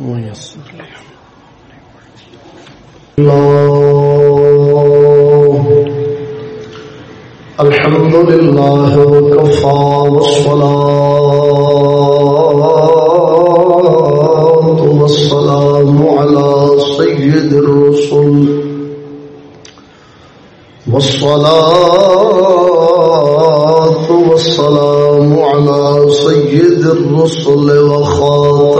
ويسر لي الله الحمد لله وكفى والصلاة والسلام على سيد الرسل والصلاة والسلام على سيد الرسل وخاتم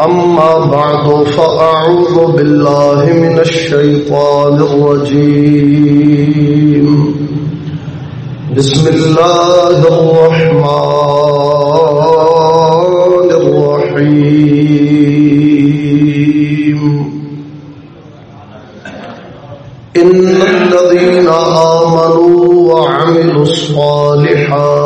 أما بعد، فأعوذ بالله من الشيطان الرجيم. بسم الله الرحمن الرحيم. إن الذين آمنوا وعملوا الصالحات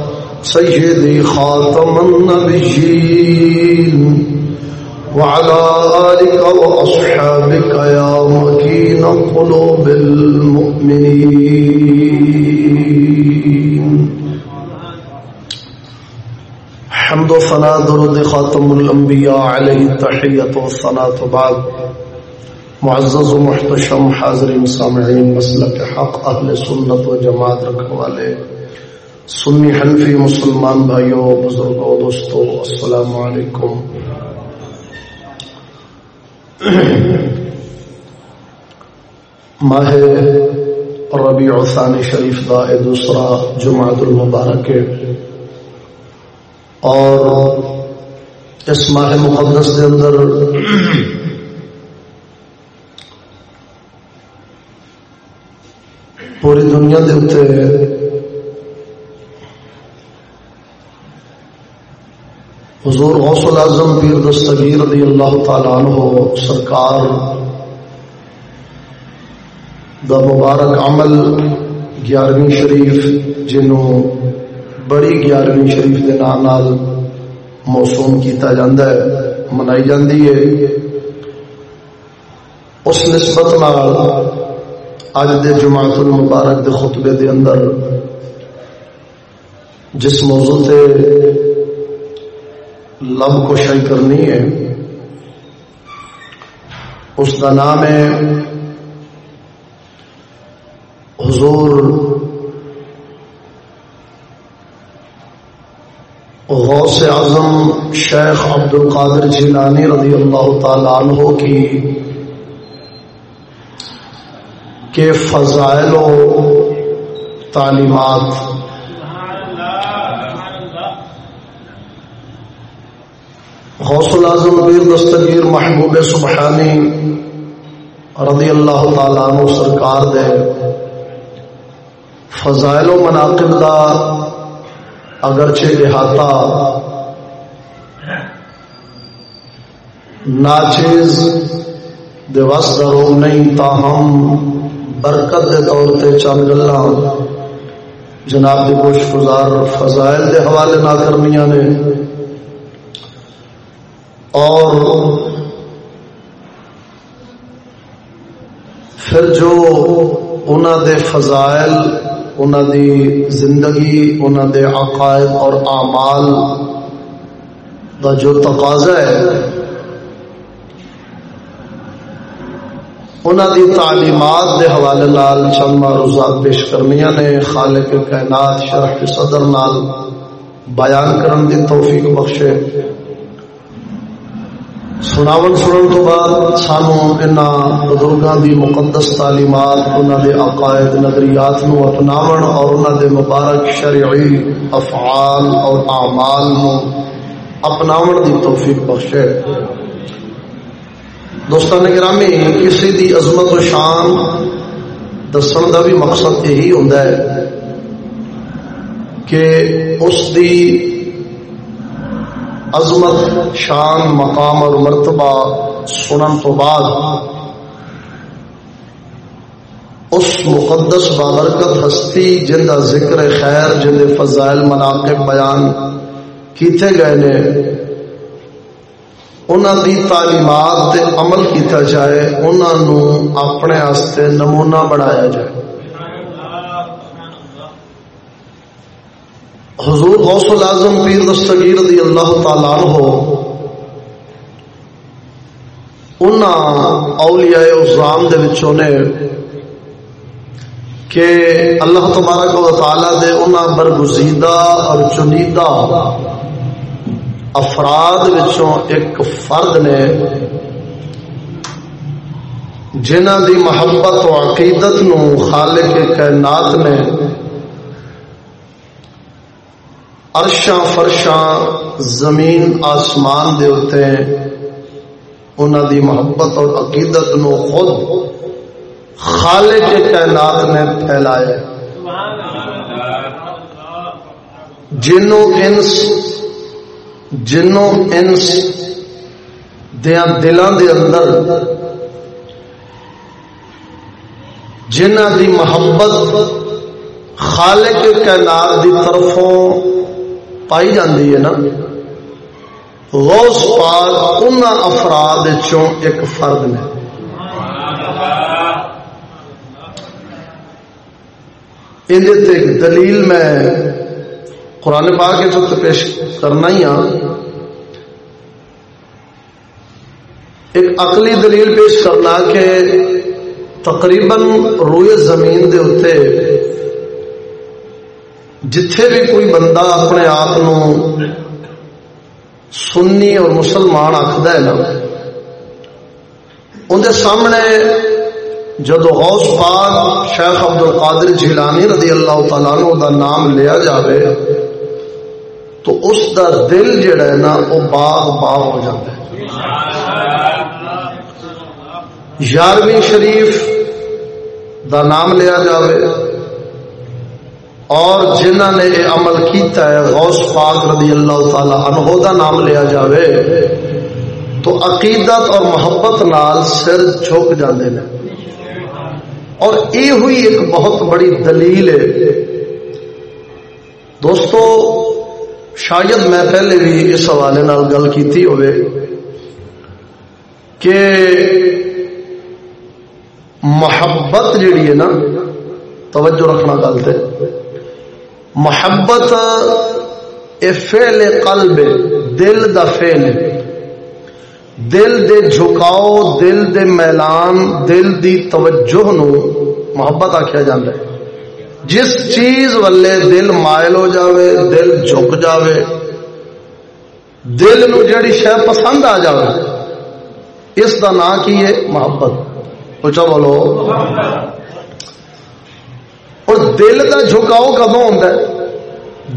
سيدي خاتم النبيين وعلى آلك وأصحابك يا مكين قلوب المؤمنين حمد و فنا درود خاتم الانبیاء علیہ تحیت و صلاة بعد. معزز و محتشم حاضرین سامعین، مسلک حق، اہل سنت و جماعت رکھنے والے سنی حنفی مسلمان بھائیوں بزرگوں دوستوں السلام علیکم۔ ماہ ربیع ثانی شریف دا دوسرا جماعت المبارک اور اس ماہ مقدس کے اندر پوری دنیا کے اتنے حضور غوث العظم پیر دستگیر رضی اللہ تعالیٰ عنہ، سرکار دا مبارک عمل گیارہویں شریف جنوں بڑی گیارہویں شریف کے نام نال موسوم کیتا جاندہ ہے، منائی جاندی ہے۔ اس نسبت نال اج دے جماعت المبارک دے خطبے دے اندر جس موضوع تے لب کو کرنی ہے۔ اس کا نام ہے حضور غوث اعظم شیخ عبد القادر جیلانی رضی اللہ تعالیٰ عنہ کی کے فضائل و تعلیمات۔ غوث العظم پیر دستگیر محبوب سبحانی رضی اللہ تعالیٰ عنہ سرکار دے فضائل و مناقب دا اگرچہ احاطہ ناچیز دے وس درو نہیں تاہم برکت دے طور تے چند گلا جناب دی گوش گزار فضائل دے حوالے نہ کرنیاں نے اور پھر جو انہوں دے فضائل انہوں دی زندگی انہوں دے عقائد اور اعمال دا جو تقاضا ہے انہوں دی تعلیمات دے حوالے نال چند معروضات پیش کرنی نے۔ خالق کائنات شرح صدر نال بیان کرن دی توفیق بخشے۔ سناون سنن تو بعد سانو انہاں بزرگاں دی مقدس تعلیمات انہاں دے عقائد نظریات نو اپناون اور انہاں دے مبارک شرعی افعال اور اعمال نو اپناون دی توفیق بخشے دوستان گرامی کسی دی عظمت و شان دسن دا بھی مقصد یہی ہوندا ہے کہ اس دی عظمت، شان، مقام اور مرتبہ سنن تو بعد اس مقدس بابرکت ہستی جن کا ذکر خیر، جن فضائل مناقب بیان کیتے گئے نے انہوں دی تعلیمات تے عمل کیتا جائے انہوں اپنے آستے نمونہ بنایا جائے۔ حضور غوث العظم پیر دستگیر رضی اللہ تعالیٰ عنہ انہا اولیاء ازام دے وچوں نے کہ اللہ تبارک و تعالیٰ دے انہا برگزیدہ اور چنیدہ افراد وچوں ایک فرد نے جنہ دی محبت و عقیدت نو خالق کائنات نے ارشاں فرشاں زمین آسمان دے ہوتے ہیں انہوں دی محبت اور عقیدت نو خود خالق کے کائنات نے پھیلایا۔ جنوں انس جنوں انس دیا دلان دے اندر جنہ دی محبت خالق کے کائنات دی طرفوں پائی جاندی ہے نا۔ غوث پاک ان افراد چوں ایک فرد نے۔ اندر ایک دلیل میں قرآن پاک کے چوت پیش کرنا ہی ہاں۔ ایک عقلی دلیل پیش کرنا کہ تقریباً روئے زمین دے ہوتے جتھے بھی کوئی بندہ اپنے آپ سنی اور مسلمان آخد ہے نا اندر سامنے جدو غوث پاک شیخ عبد القادر جیلانی رضی اللہ تعالیٰ عنہ دا نام لیا جاوے، تو اس دا دل جڑا ہے نا وہ باغ باغ ہو جاتا ہے یارویں شریف دا نام لیا جاوے۔ اور جنہ نے یہ عمل کیتا ہے، غوث پاک رضی اللہ تعالی عنہ دا نام لیا جاوے، تو عقیدت اور محبت نال سر جھک جاندے نے۔ اور یہ ہوئی ایک بہت بڑی دلیل ہے۔ دوستو، شاید میں پہلے بھی اس حوالے نال گل کیتی ہوئے کہ محبت جیڑی ہے نا، توجہ رکھنا گل محبت اے فعل قلب، دل دا فعل۔ دل دے جھکاؤ، دل دے میلان، دل دی توجہ نو محبت آخیا جاتا ہے۔ جس چیز والے دل مائل ہو جاوے، دل جھک جاوے، دل نو جڑی شہ پسند آ جاوے، اس دا نام کی ہے؟ محبت۔ اچھا بولو۔ اور دل کا جھکاؤ کدو ہوتا ہے؟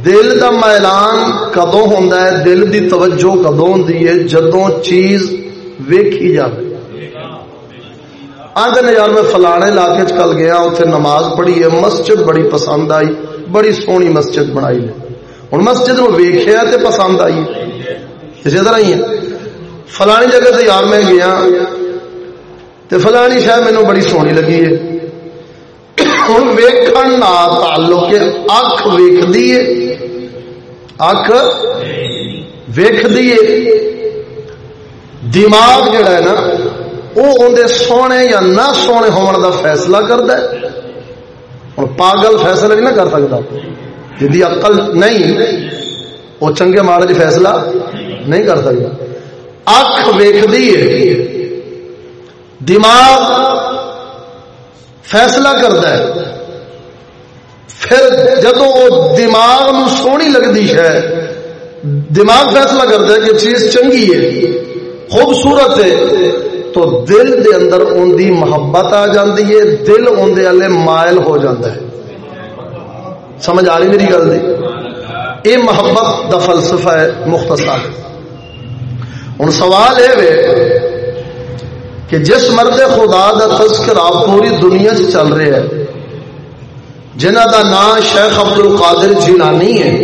دل کا میلان کدو ہوتا ہے؟ دل کی توجہ کدو ہوتی ہے جدو چیز ویکھی جائے آدھے یار میں فلانے علاقے چل گیا اتنے نماز پڑھی ہے، مسجد بڑی پسند آئی، بڑی سونی مسجد بنائی ہے۔ ہوں مسجد میں ویخیا تو پسند آئی۔ اسی طرح ہی ہے فلانی جگہ سے یار میں گیا تو فلانی شاید مینو بڑی سونی لگی ہے۔ ہوں ویکن تعلق اک ویخ دیے اک ویخ دیے دماغ جڑا ہے نا وہ اندر سونے یا نہ سونے ہون دا فیصلہ کرتا ہے۔ اور پاگل فیصلہ نہیں نہ کر سکتا جی عقل نہیں وہ چنگے مارے جی فیصلہ نہیں کر سکتا اکھ ویکھدی ہے دماغ فیصلہ کرتا ہے۔ پھر جدو وہ دماغ نو سونی لگتی ہے، دماغ فیصلہ کرتا ہے کہ چیز چنگی ہے، خوبصورت ہے، تو دل دے اندر ان دی محبت آ جاتی ہے، دل اندر والے مائل ہو جاتا ہے۔ سمجھ آ رہی میری گل دی؟ یہ محبت دا فلسفہ ہے مختصر۔ ہوں سوال یہ کہ جس مرد خدا دا تذکرہ پوری دنیا سے چل رہا ہے جنہ دا نام شیخ ابد القادر جیلانی ہے۔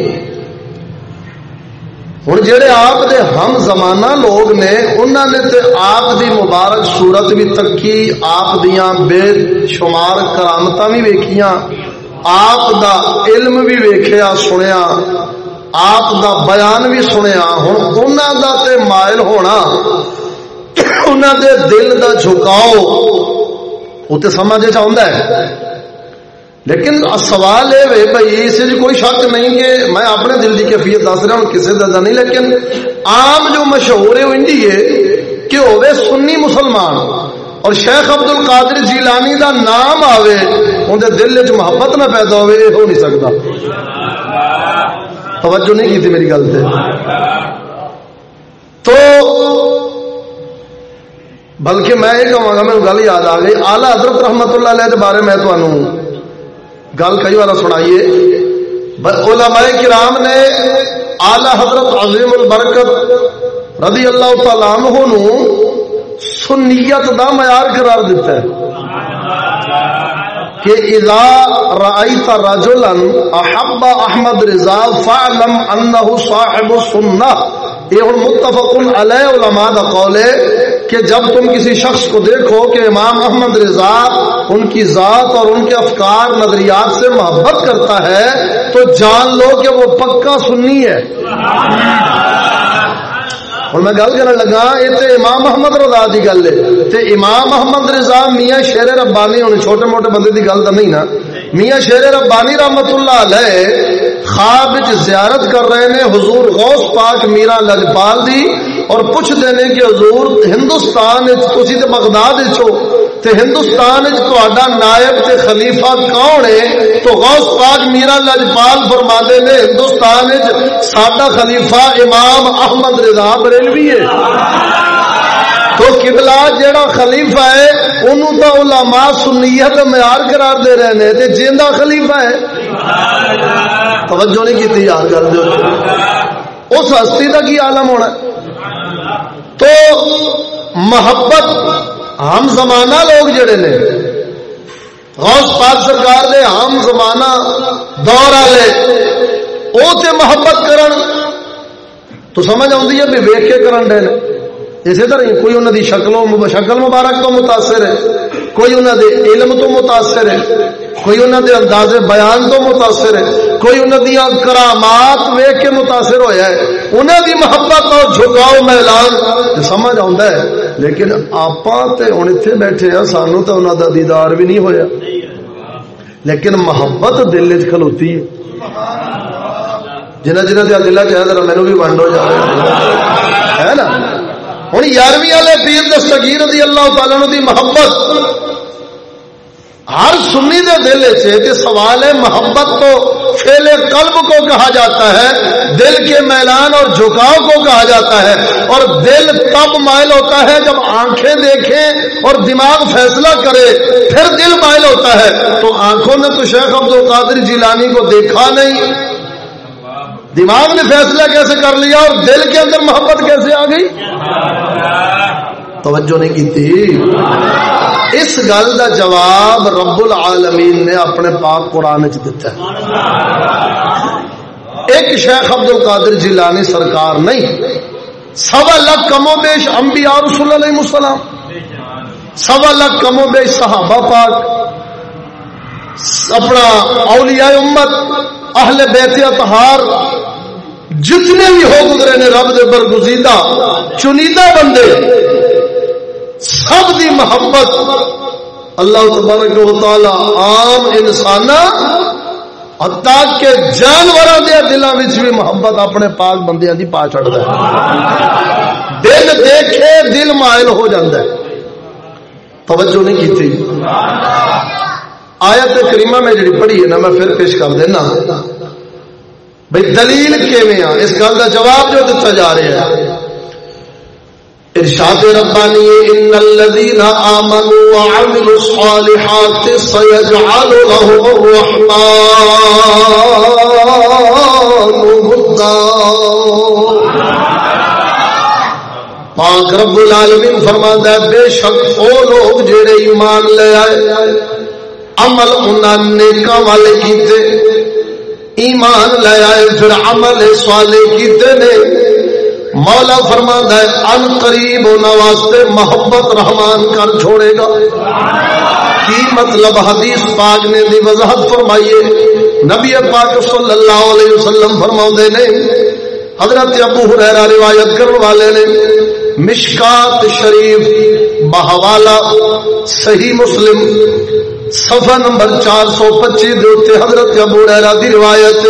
ہوں جہے آپ دے ہم زمانہ لوگ نے انہوں نے تے آپ دی مبارک صورت بھی تکی آپ دیاں بے شمار کرامت بھی ویکھیاں، آپ دا علم بھی ویکھیا، سنیا، آپ دا بیان بھی سنیا۔ ہوں انہوں دا تے مائل ہونا انہوں دے دل دا جھکاؤ وہ تو سمجھ چاہتا ہے لیکن سوال یہ بھائی اس کوئی شک نہیں کہ میں اپنے دل کی کیفیت دس رہا ہوں کسی درد نہیں لیکن عام جو مشہور ہے وہ انڈی ہے کہ ہوے سنی مسلمان اور شیخ ابد ال قادر جیلانی کا نام آوے اندر دل چ محبت نہ پیدا ہوئے یہ ہو نہیں سکتا توجہ نہیں کی تھی میری گل سے تو بلکہ میں یہ کہوں گا، میرے گل یاد آ گئی۔ آلہ حضرت رحمت اللہ علیہ کے بارے میں تمہوں گل کئی بار سنائیے۔ علماء کرام نے آلہ حضرت عظیم البرکت رضی اللہ تعالیٰ عنہ سنیت دا معیار قرار دیتا ہے۔ کہ اذا رأیت رجلا احب احمد رضا فعلم انه صاحب سنہ۔ یہ ہوں متفق علیہ علماء کا قول ہے۔ کہ جب تم کسی شخص کو دیکھو کہ امام احمد رضا ان کی ذات اور ان کے افکار نظریات سے محبت کرتا ہے، تو جان لو کہ وہ پکا سننی ہے۔ اور میں گل کرنے لگا، یہ تو امام محمد رضا کی گل ہے۔ تے امام محمد رضا میاں شیر ربانی ہونے چھوٹے موٹے بندے کی گل تو نہیں نا۔ میاں شیر ربانی رحمت اللہ علیہ خواب زیارت کر رہے ہیں حضور غوث پاک میرا لجپال دی اور پوچھ دینے کہ حضور ہندوستان تسی تے بغداد چھو تے ہندوستان نائب تے خلیفہ کون ہے؟ تو غوث پاک میرا لجپال فرما دے نے، ہندوستان ساڈا خلیفہ امام احمد رضا بریلوی ہے۔ تو قبلہ جیڑا خلیفہ ہے انہوں تو علماء سنیت معیار قرار دے رہے ہیں، تے جیندہ خلیفہ ہے۔ توجہ نہیں کی یاد کر دو اس ہستی کا کی عالم ہونا ہے؟ تو محبت ہم زمانہ لوگ جڑے نے، غوث پاک سرکار دے ہم زمانہ دور والے وہ تے محبت کرن۔ تو سمجھ آتی ہے بھی ویک کے کرن دے نے۔ اسی طرح کوئی انہوں دی شکلوں شکل مبارک تو متاثر ہے، کوئی انہوں دے علم تو متاثر ہے، کوئی انہوں دے انداز بیان تو متاثر ہے، کوئی انہوں دیا کرامات ویک کے متاثر ہویا ہے۔ انہوں دی محبت اور جھکاؤ میلان سمجھ آتا ہے، لیکن آپ ہوں اتنے بیٹھے ہیں سانو تو انہوں دا دیدار بھی نہیں ہویا۔ لیکن محبت دل چ کھلوتی ہے۔ جنہ جنہ دیا دلہ چاہے ذرا میرے بھی ونڈ ہو جائے ہے نا؟ ہوں یارویں والے پیر دستگیر رضی اللہ تعالیٰ دی محبت۔ ہر سنی دے دل سے سوال ہے، محبت تو فیل قلب کو کہا جاتا ہے، دل کے میلان اور جھکاؤ کو کہا جاتا ہے۔ اور دل تب مائل ہوتا ہے جب آنکھیں دیکھیں اور دماغ فیصلہ کرے، پھر دل مائل ہوتا ہے۔ تو آنکھوں نے تو شیخ عبد القادر جیلانی کو دیکھا نہیں۔ دماغ نے فیصلہ کیسے کر لیا اور دل کے اندر محبت کیسے آ گئی؟ توجہ نہیں کی تھی اس گل کا جواب رب العالمین نے اپنے پاک قرآن دیتا ہے۔ ایک شیخ عبد القادر جیلانی سرکار نہیں، سوا لاکھ کمو بیش انبیاء رسول علیہ السلام، سوا لاکھ کمو بیش صحابہ پاک اپنا اولیاء امت، اہل بیت اطہار، جتنے بھی ہو گزرے نے رب دے برگزیدہ، چنیدہ بندے، سب دی محبت۔ اللہ تبارک و تعالی عام انسان کہ جانوروں کے دلوں میں بھی محبت اپنے پاک بندیاں دی پا چڑھتا ہے۔ دل دیکھے دل مائل ہو جاتا ہے۔ توجہ نہیں کی تھی؟ آیت کریمہ میں جڑی پڑھی ہے نا، میں پھر پیش کر دینا۔ بھائی دلیل کیویں اس گل کا جواب جو دتا جا رہا ہے۔ ارشاد ربانی، ان الذين امنوا وعملوا الصالحات سيجعل لهم الرحمن ودا پاک رب العالمین فرماتا ہے، بے شک او لوگ جڑے ایمان لے آئے عمل انہاں نیکاں والے کیتے۔ ایمان لے آئے پھر عمل صالح کیتے نے۔ مولا فرما ہے، ان قریب واسطے محبت رحمان کر چھوڑے گا۔ کی مطلب؟ حدیث پاک نے دی وضاحت فرمائیے۔ نبی پاک صلی اللہ علیہ وسلم فرما نے، حضرت ابو حریرہ روایت کرنے والے نے، مشکات شریف بہوالا صحیح مسلم صفحہ نمبر چار سو پچی حضرت ابو حریرہ دی روایت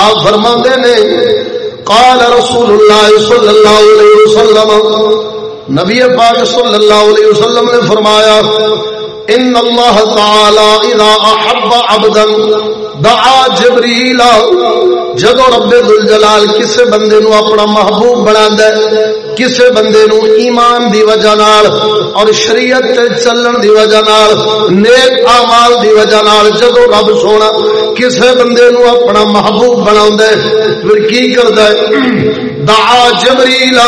آپ فرما نے، قال رسول اللہ صلی اللہ علیہ وسلم، نبی پاک صلی اللہ علیہ وسلم نے فرمایا، ان اللہ تعالی اذا احب عبدا دعا جبریل جدو رب الجلال کسے بندے نو اپنا محبوب بنا دے کسے بندے نو ایمان دی وجہ نال اور شریعت تے چلن دی وجہ نال، نیک اعمال دی وجہ نال جدو رب سونا کسے بندے نو اپنا محبوب بنا دے پھر کی کردا ہے؟ دعا جبریل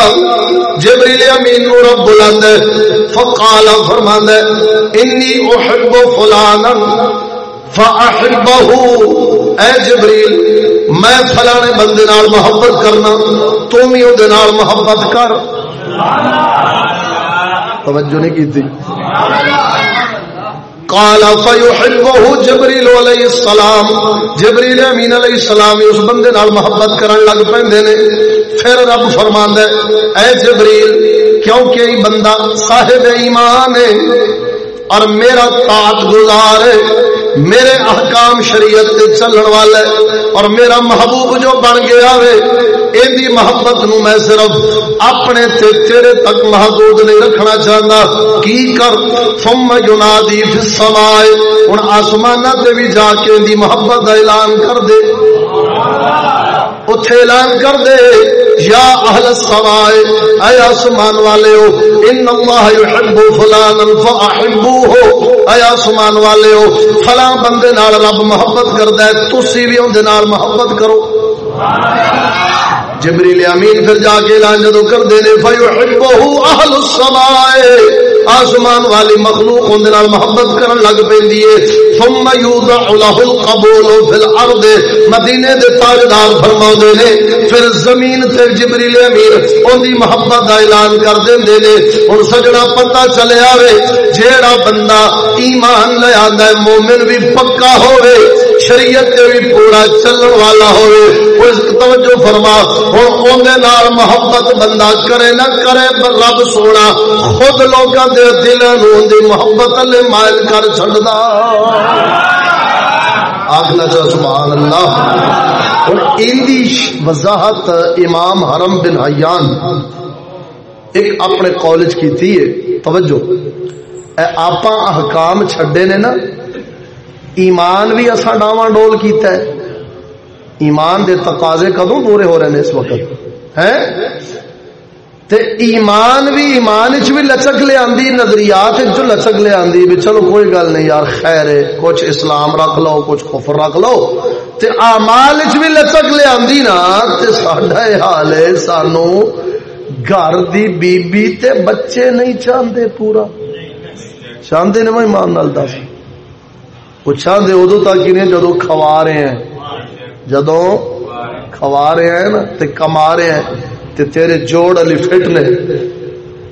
جبریل امین نو رب بلند فقال فرماندا انی احب فلانا فاحبه اے جبریل، میں فلانے بندے نال محبت کرنا، تو بھی او نال محبت کر۔ توجہ نہیں کی تھی قال فيحبه جبريل عليه السلام۔ جبريل امین علیہ السلام اس بندے نال محبت کرن لگ پیندے نے۔ پھر رب فرماندا ہے، اے جبریل، کیونکہ یہ بندہ صاحب ایمان ہے اور میرا طاعت گزار ہے۔ میرے احکام شریعت تے چلن والے اور میرا محبوب جو بن گیا وے، ایندی محبت نو میں صرف اپنے تے تیرے تک محدود نہیں رکھنا چاہتا کی کر؟ ثم ینادی فی السماء۔ ہن آسماناں تے بھی جا کے دی محبت دا اعلان کر دے۔ اتھے اعلان کر دے، یا اہل السماء، اے آسمان والے ہو، ان اللہ یحب فلانا فاحبوه اے آسمان والے ہو، فلاں بندے نال رب محبت کردا ہے، تسی بھی اون دے نال محبت کرو۔ جبریل امین پھر جا کے اعلان جدو کردے نے فیحبوه اہل السماء۔ آسمان والی مخلوق اون محبت کرن لگ پیندی ہے۔ ثم یوضع له القبول فی الارض مدینے دے تاجدار فرماوندے نے، پھر زمین تے جبریل امیر اون دی محبت دا اعلان کر دیندے نے۔ ہن سجنا پتہ چلے آوے، جیڑا بندہ ایمان لے آندا ہے، مومن بھی پکا ہوے شریعت تے بھی پورا چلن والا ہوے اس توجہ فرما، ہن اون دے نال محبت بندہ کرے نہ کرے، رب سونا خود لوکاں دے دلوں دی محبت لے مائل کر چھڑدا آخنا چاہ سبحان اللہ اور اندی وضاحت امام حرم بن حیان ایک اپنے کالج کی تھی ہے توجہ اے آپا احکام چھڑے نے نا ایمان بھی اسا ڈاواں ڈول کیتا ہے ایمان دے تقاضے کدوں پورے ہو رہے ہیں اس وقت ہیں تے ایمان بھی ایمان چ بھی لچک لے آندی، نظریات جو لچک لے آندی، بھی چلو کوئی گل نہیں یار، خیر ہے، کچھ اسلام رکھ لو، کچھ کفر رکھ لو۔ تے اعمال چ بھی لچک لے آندی نا، تے ساڈا یہ حال ہے، سانو گھر دی بی بی تے بچے نہیں چاہندے پورا۔ چاہندے نے میں ایمان نال دس۔ وہ چاہندے ادو تک ہی نہیں جدو کھوا رہے ہیں۔ جدو کھوا رہے ہیں نا، تے کما رہے ہیں۔ تے تیرے جوڑ علی فٹ نے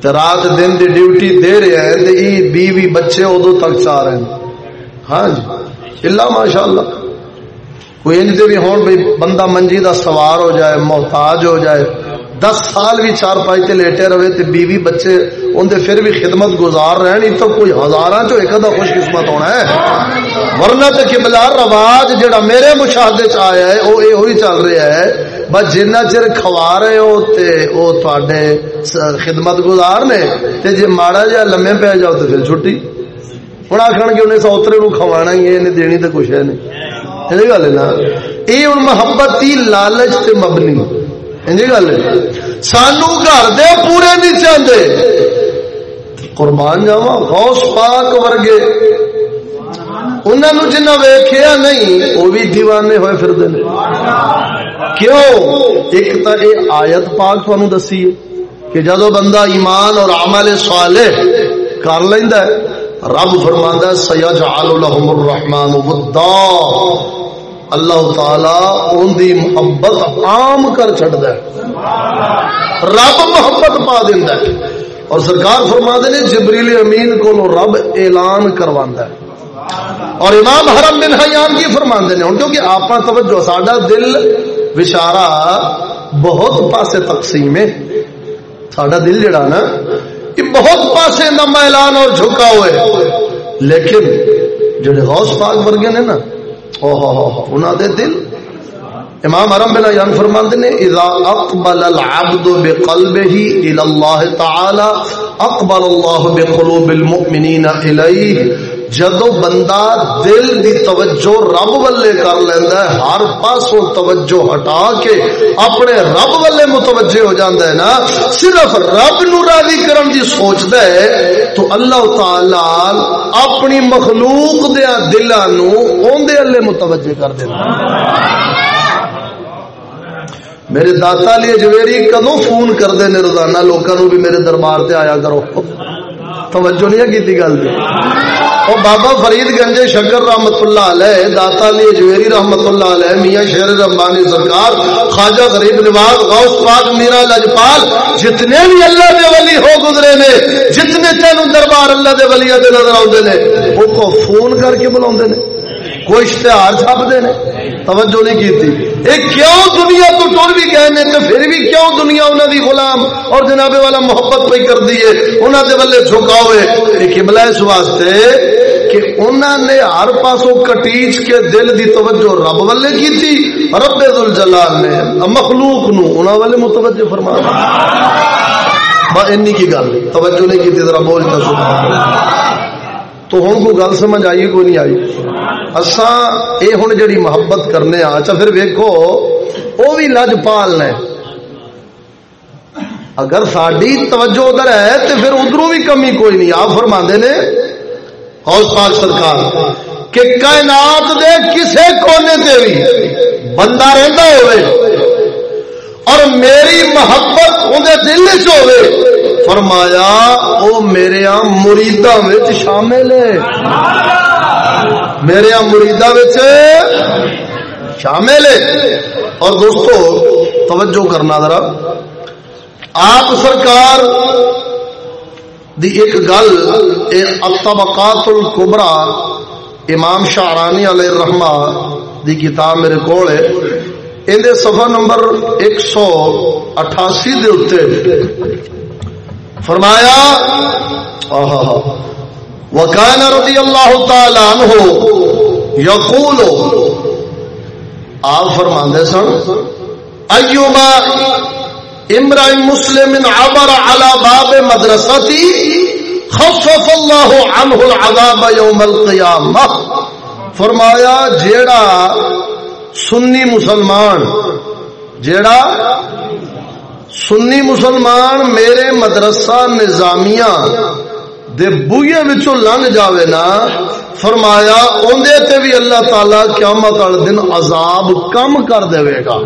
تے رات دن دی ڈیوٹی دے رہے ہیں تے ای بیوی بچے ادو تک چاہ رہے ہیں۔ ہاں جی۔ اللہ ماشاء اللہ کوئی انج دے بھی ہون بھائی بندہ منجی دا سوار ہو جائے، محتاج ہو جائے، دس سال بھی چار پائی تے لیٹے رہے تے بیوی بچے اندر پھر بھی خدمت گزار رہے ہیں۔ تو کوئی ہزاراں چو ایک خوش قسمت ہونا ہے؟ ورنہ تے قبلہ رواج جڑا میرے مشاہدے چ آیا ہے وہ یہ ہوئی چل رہا ہے۔ بس جنہ چر کھوا رہے ہو تے او تواڈے خدمت گزار نے تے جے ماڑا جا لمے پہ جاؤ تو پھر چھٹی۔ ہوں آخر گے انہیں سوترے نو کھوانا ہی ہے، انہیں دینی تو کچھ ہے نہیں۔ یہ جی گل ہے نا۔ یہ ہوں محبت ہی لالچ تے مبنی۔ جی گل ہے۔ سانو گھر دے پورے نہیں چاہتے قربان جاوا غوث پاک ورگے۔ انہوں جنہ ویخیا نہیں وہ بھی دیوانے ہوئے پھر دے کیوں؟ ایک تو یہ آیت پاک تھانوں دسی ہے کہ جدو بندہ ایمان اور عمل صالح کر لینا ہے، رب فرماندا سیجعل لهم الرحمن ودا۔ اللہ تعالی ان دی محبت عام کر چھڑدا ہے۔ رب محبت پا دیندا ہے۔ اور سرکار فرما نے، جبریل امین کو رب اعلان کرواندا ہے۔ اور امام حرم بن حیان کی فرماندے نے کیونکہ آپ توجہ، ساڈا دل وچارا بہت پاسے تقسیم ہے۔ ساڈا دل جڑا نا، یہ بہت پاسے نہ اعلان اور جھکا ہوئے۔ لیکن جڑے غوث پاک ورگے نے نا او ہو انہوں دے دل۔ امام حرم بن یان فرماتے نے، اذا اقبل العبد بقلبه الى الله تعالى اقبل الله بقلوب المؤمنين اليه جدو بندہ دل دی توجہ رب والے کر لینا ہے، ہر پاسوں توجہ ہٹا کے اپنے رب والے متوجہ ہو جاندہ ہے نا، صرف رب نو راضی کرن دی سوچدا ہے، تو اللہ تعالی اپنی مخلوق دیا دلاں نو اون دے اللہ متوجہ کر دینا۔ میرے داتا لیے جویری کدو فون کر دے روزانہ، لوکاں بھی میرے دربار تے آیا کرو۔ توجہ نہیں کی گل اور بابا فرید گنج شکر رحمت اللہ علیہ، داتا علی اجویری رحمت اللہ علیہ، میاں شیر ربانی سرکار، خواجہ غریب نواز غوث پاک، میرا لجپال، جتنے بھی اللہ دے ولی ہو گزرے نے، جتنے تینوں دربار اللہ دے ولی دے نظر آتے ہیں وہ کو فون کر کے بلا کوئی اشتہار چھاپ دے نے۔ توجہ نہیں کی کیوں دنیا تو ٹر بھی گئے نے تو پھر بھی کیوں دنیا انہوں دی غلام اور جناب والا محبت پہ کر دیے انہوں دے بلے جھکا ہوئے اس واسطے کہ انہوں نے ہر پاسوں کٹیچ کے دل دی توجہ رب والے کی تھی رب الجلال نے مخلوق نو انہوں والے متوجہ فرما انی کی گل، توجہ نہیں کی ذرا بولتا تو ہوں کو گل سمجھ آئی کو نہیں آئی؟ اصا یہ ہوں جڑی محبت کرنے اچھا پھر ویکو وہ بھی لج پال نے اگر ساری توجہ ادھر ہے تو پھر ادھر بھی کمی کوئی نہیں آپ فرما نے حوض پاک سرکار کہ کائنات دے کسے کونے تے بھی بندہ رہتا ہوئے اور میری محبت اندر دل چ ہوئے فرمایا او میرے مریدا شامل ہے میرے مریدا شامل ہے۔ اور دوستو، توجہ کرنا ذرا۔ آپ سرکار دی ایک گل الطبقات الکبرا امام شاہرانی علیہ الرحمہ دی کتاب میرے کو اندر صفحہ نمبر ایک سو اٹھاسی دے اتنے فرمایا وکان رضی اللہ تعالی عنہ یقول آپ فرماندے سن ایوما امرأ مسلم عبر على باب مدرستی خفف اللہ عنہ العذاب یوم القیامہ۔ فرمایا، جیڑا سنی مسلمان، جیڑا سنی مسلمان میرے مدرسہ نظامیہ دے بوئے وچوں لنگ جاوے نا، فرمایا اوندے تے بھی اللہ تعالی قیامت والے دن عذاب کم کر دے گا۔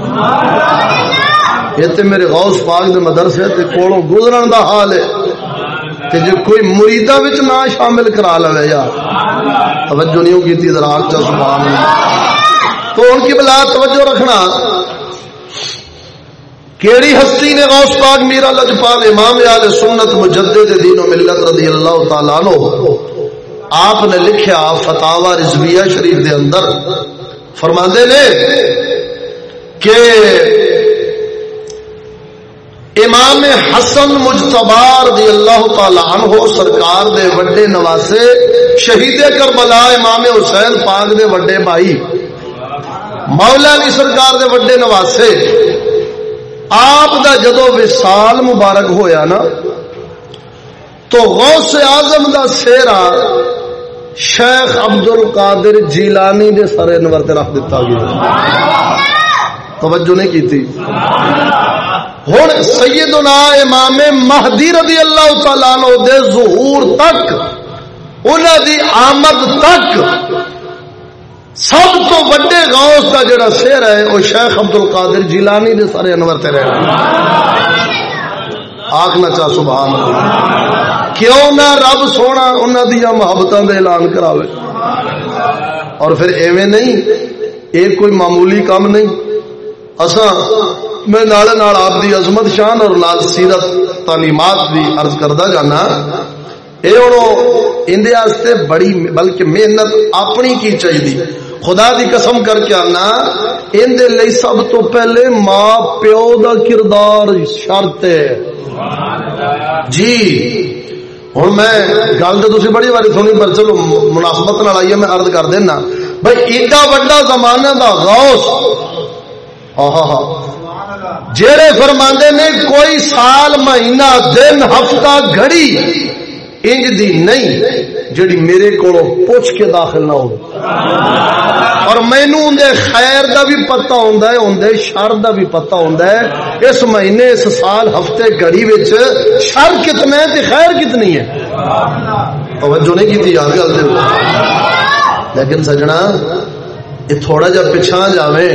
یہ تے میرے غوث پاک دے مدرسے تے کولوں گزرن دا حال ہے۔ تے جو کوئی مریدا وچ نہ شامل کرا لے یار توجہ نہیں کیتی ذرا سبحان اللہ۔ تو ان کی بلا توجہ رکھنا۔ کیڑی ہستی نے غوث پاک میرا لجپال امام آل سنت مجدد دین و ملت رضی اللہ تعالیٰ عنہ، آپ نے لکھیا فتاوہ رضویہ شریف دے اندر۔ فرما دے نے کہ امام حسن مجتبار دی اللہ تعالی عنہ سرکار دے وڈے نواسے، شہید کربلا امام حسین پاک دے وڈے بھائی، مولا علی سرکار دے وڈے نواسے۔ آپ دا جدو وصال مبارک ہویا نا، تو غوث اعظم دا سیرا شیخ عبد القادر جیلانی دے سر انور تے رکھ دیتا گیا۔ توجہ نہیں کی تھی ہوں سیدنا امام مہدی رضی اللہ تعالیٰ عنہ دے ظہور تک، انہاں دی آمد تک سب تو بڑے غوث کا جڑا سیر ہے، وہ شیخ عبد القادر جیلانی دے سارے انور تے رہے آخ نہ چاہ، سبحان اللہ۔ کیوں نہ رب سونا انہاں دیا محبتاں دے اعلان کراوے۔ اور پھر ایویں نہیں، ایک کوئی معمولی کام نہیں۔ اساں، میں نال نال آپ دی عظمت شان اور نال سیرت تعلیمات بھی عرض کردا جانا۔ اے ہن اندے واسطے بڑی، بلکہ محنت اپنی کی چاہیے۔ خدا دی قسم کر کے آنا اندے لئی سب تو پہلے ماں پیو دا کردار شرط ہے۔ جی ہوں میں گل تو تھی بڑی باری سنی، پر چلو مناسبت نال آئیے، میں عرض کر دینا۔ بھائی ایڈا وڈا زمانہ دا غوث۔ آہا ہا جڑے فرماندے نے، کوئی سال، مہینہ، دن، ہفتہ گھڑی انج دی نہیں۔ جڑی میرے کو پوچھ کے داخل نہ ہو اور مینو اندر خیر دا بھی پتا ہوں اندر شر دا بھی پتا ہوں اس مہینے، اس سال، ہفتے گھڑی وچ شر کتنا ہے تے خیر کتنی ہے۔ توجہ نہیں کی یاد گل لیکن سجنا، یہ تھوڑا جا پچھا جاویں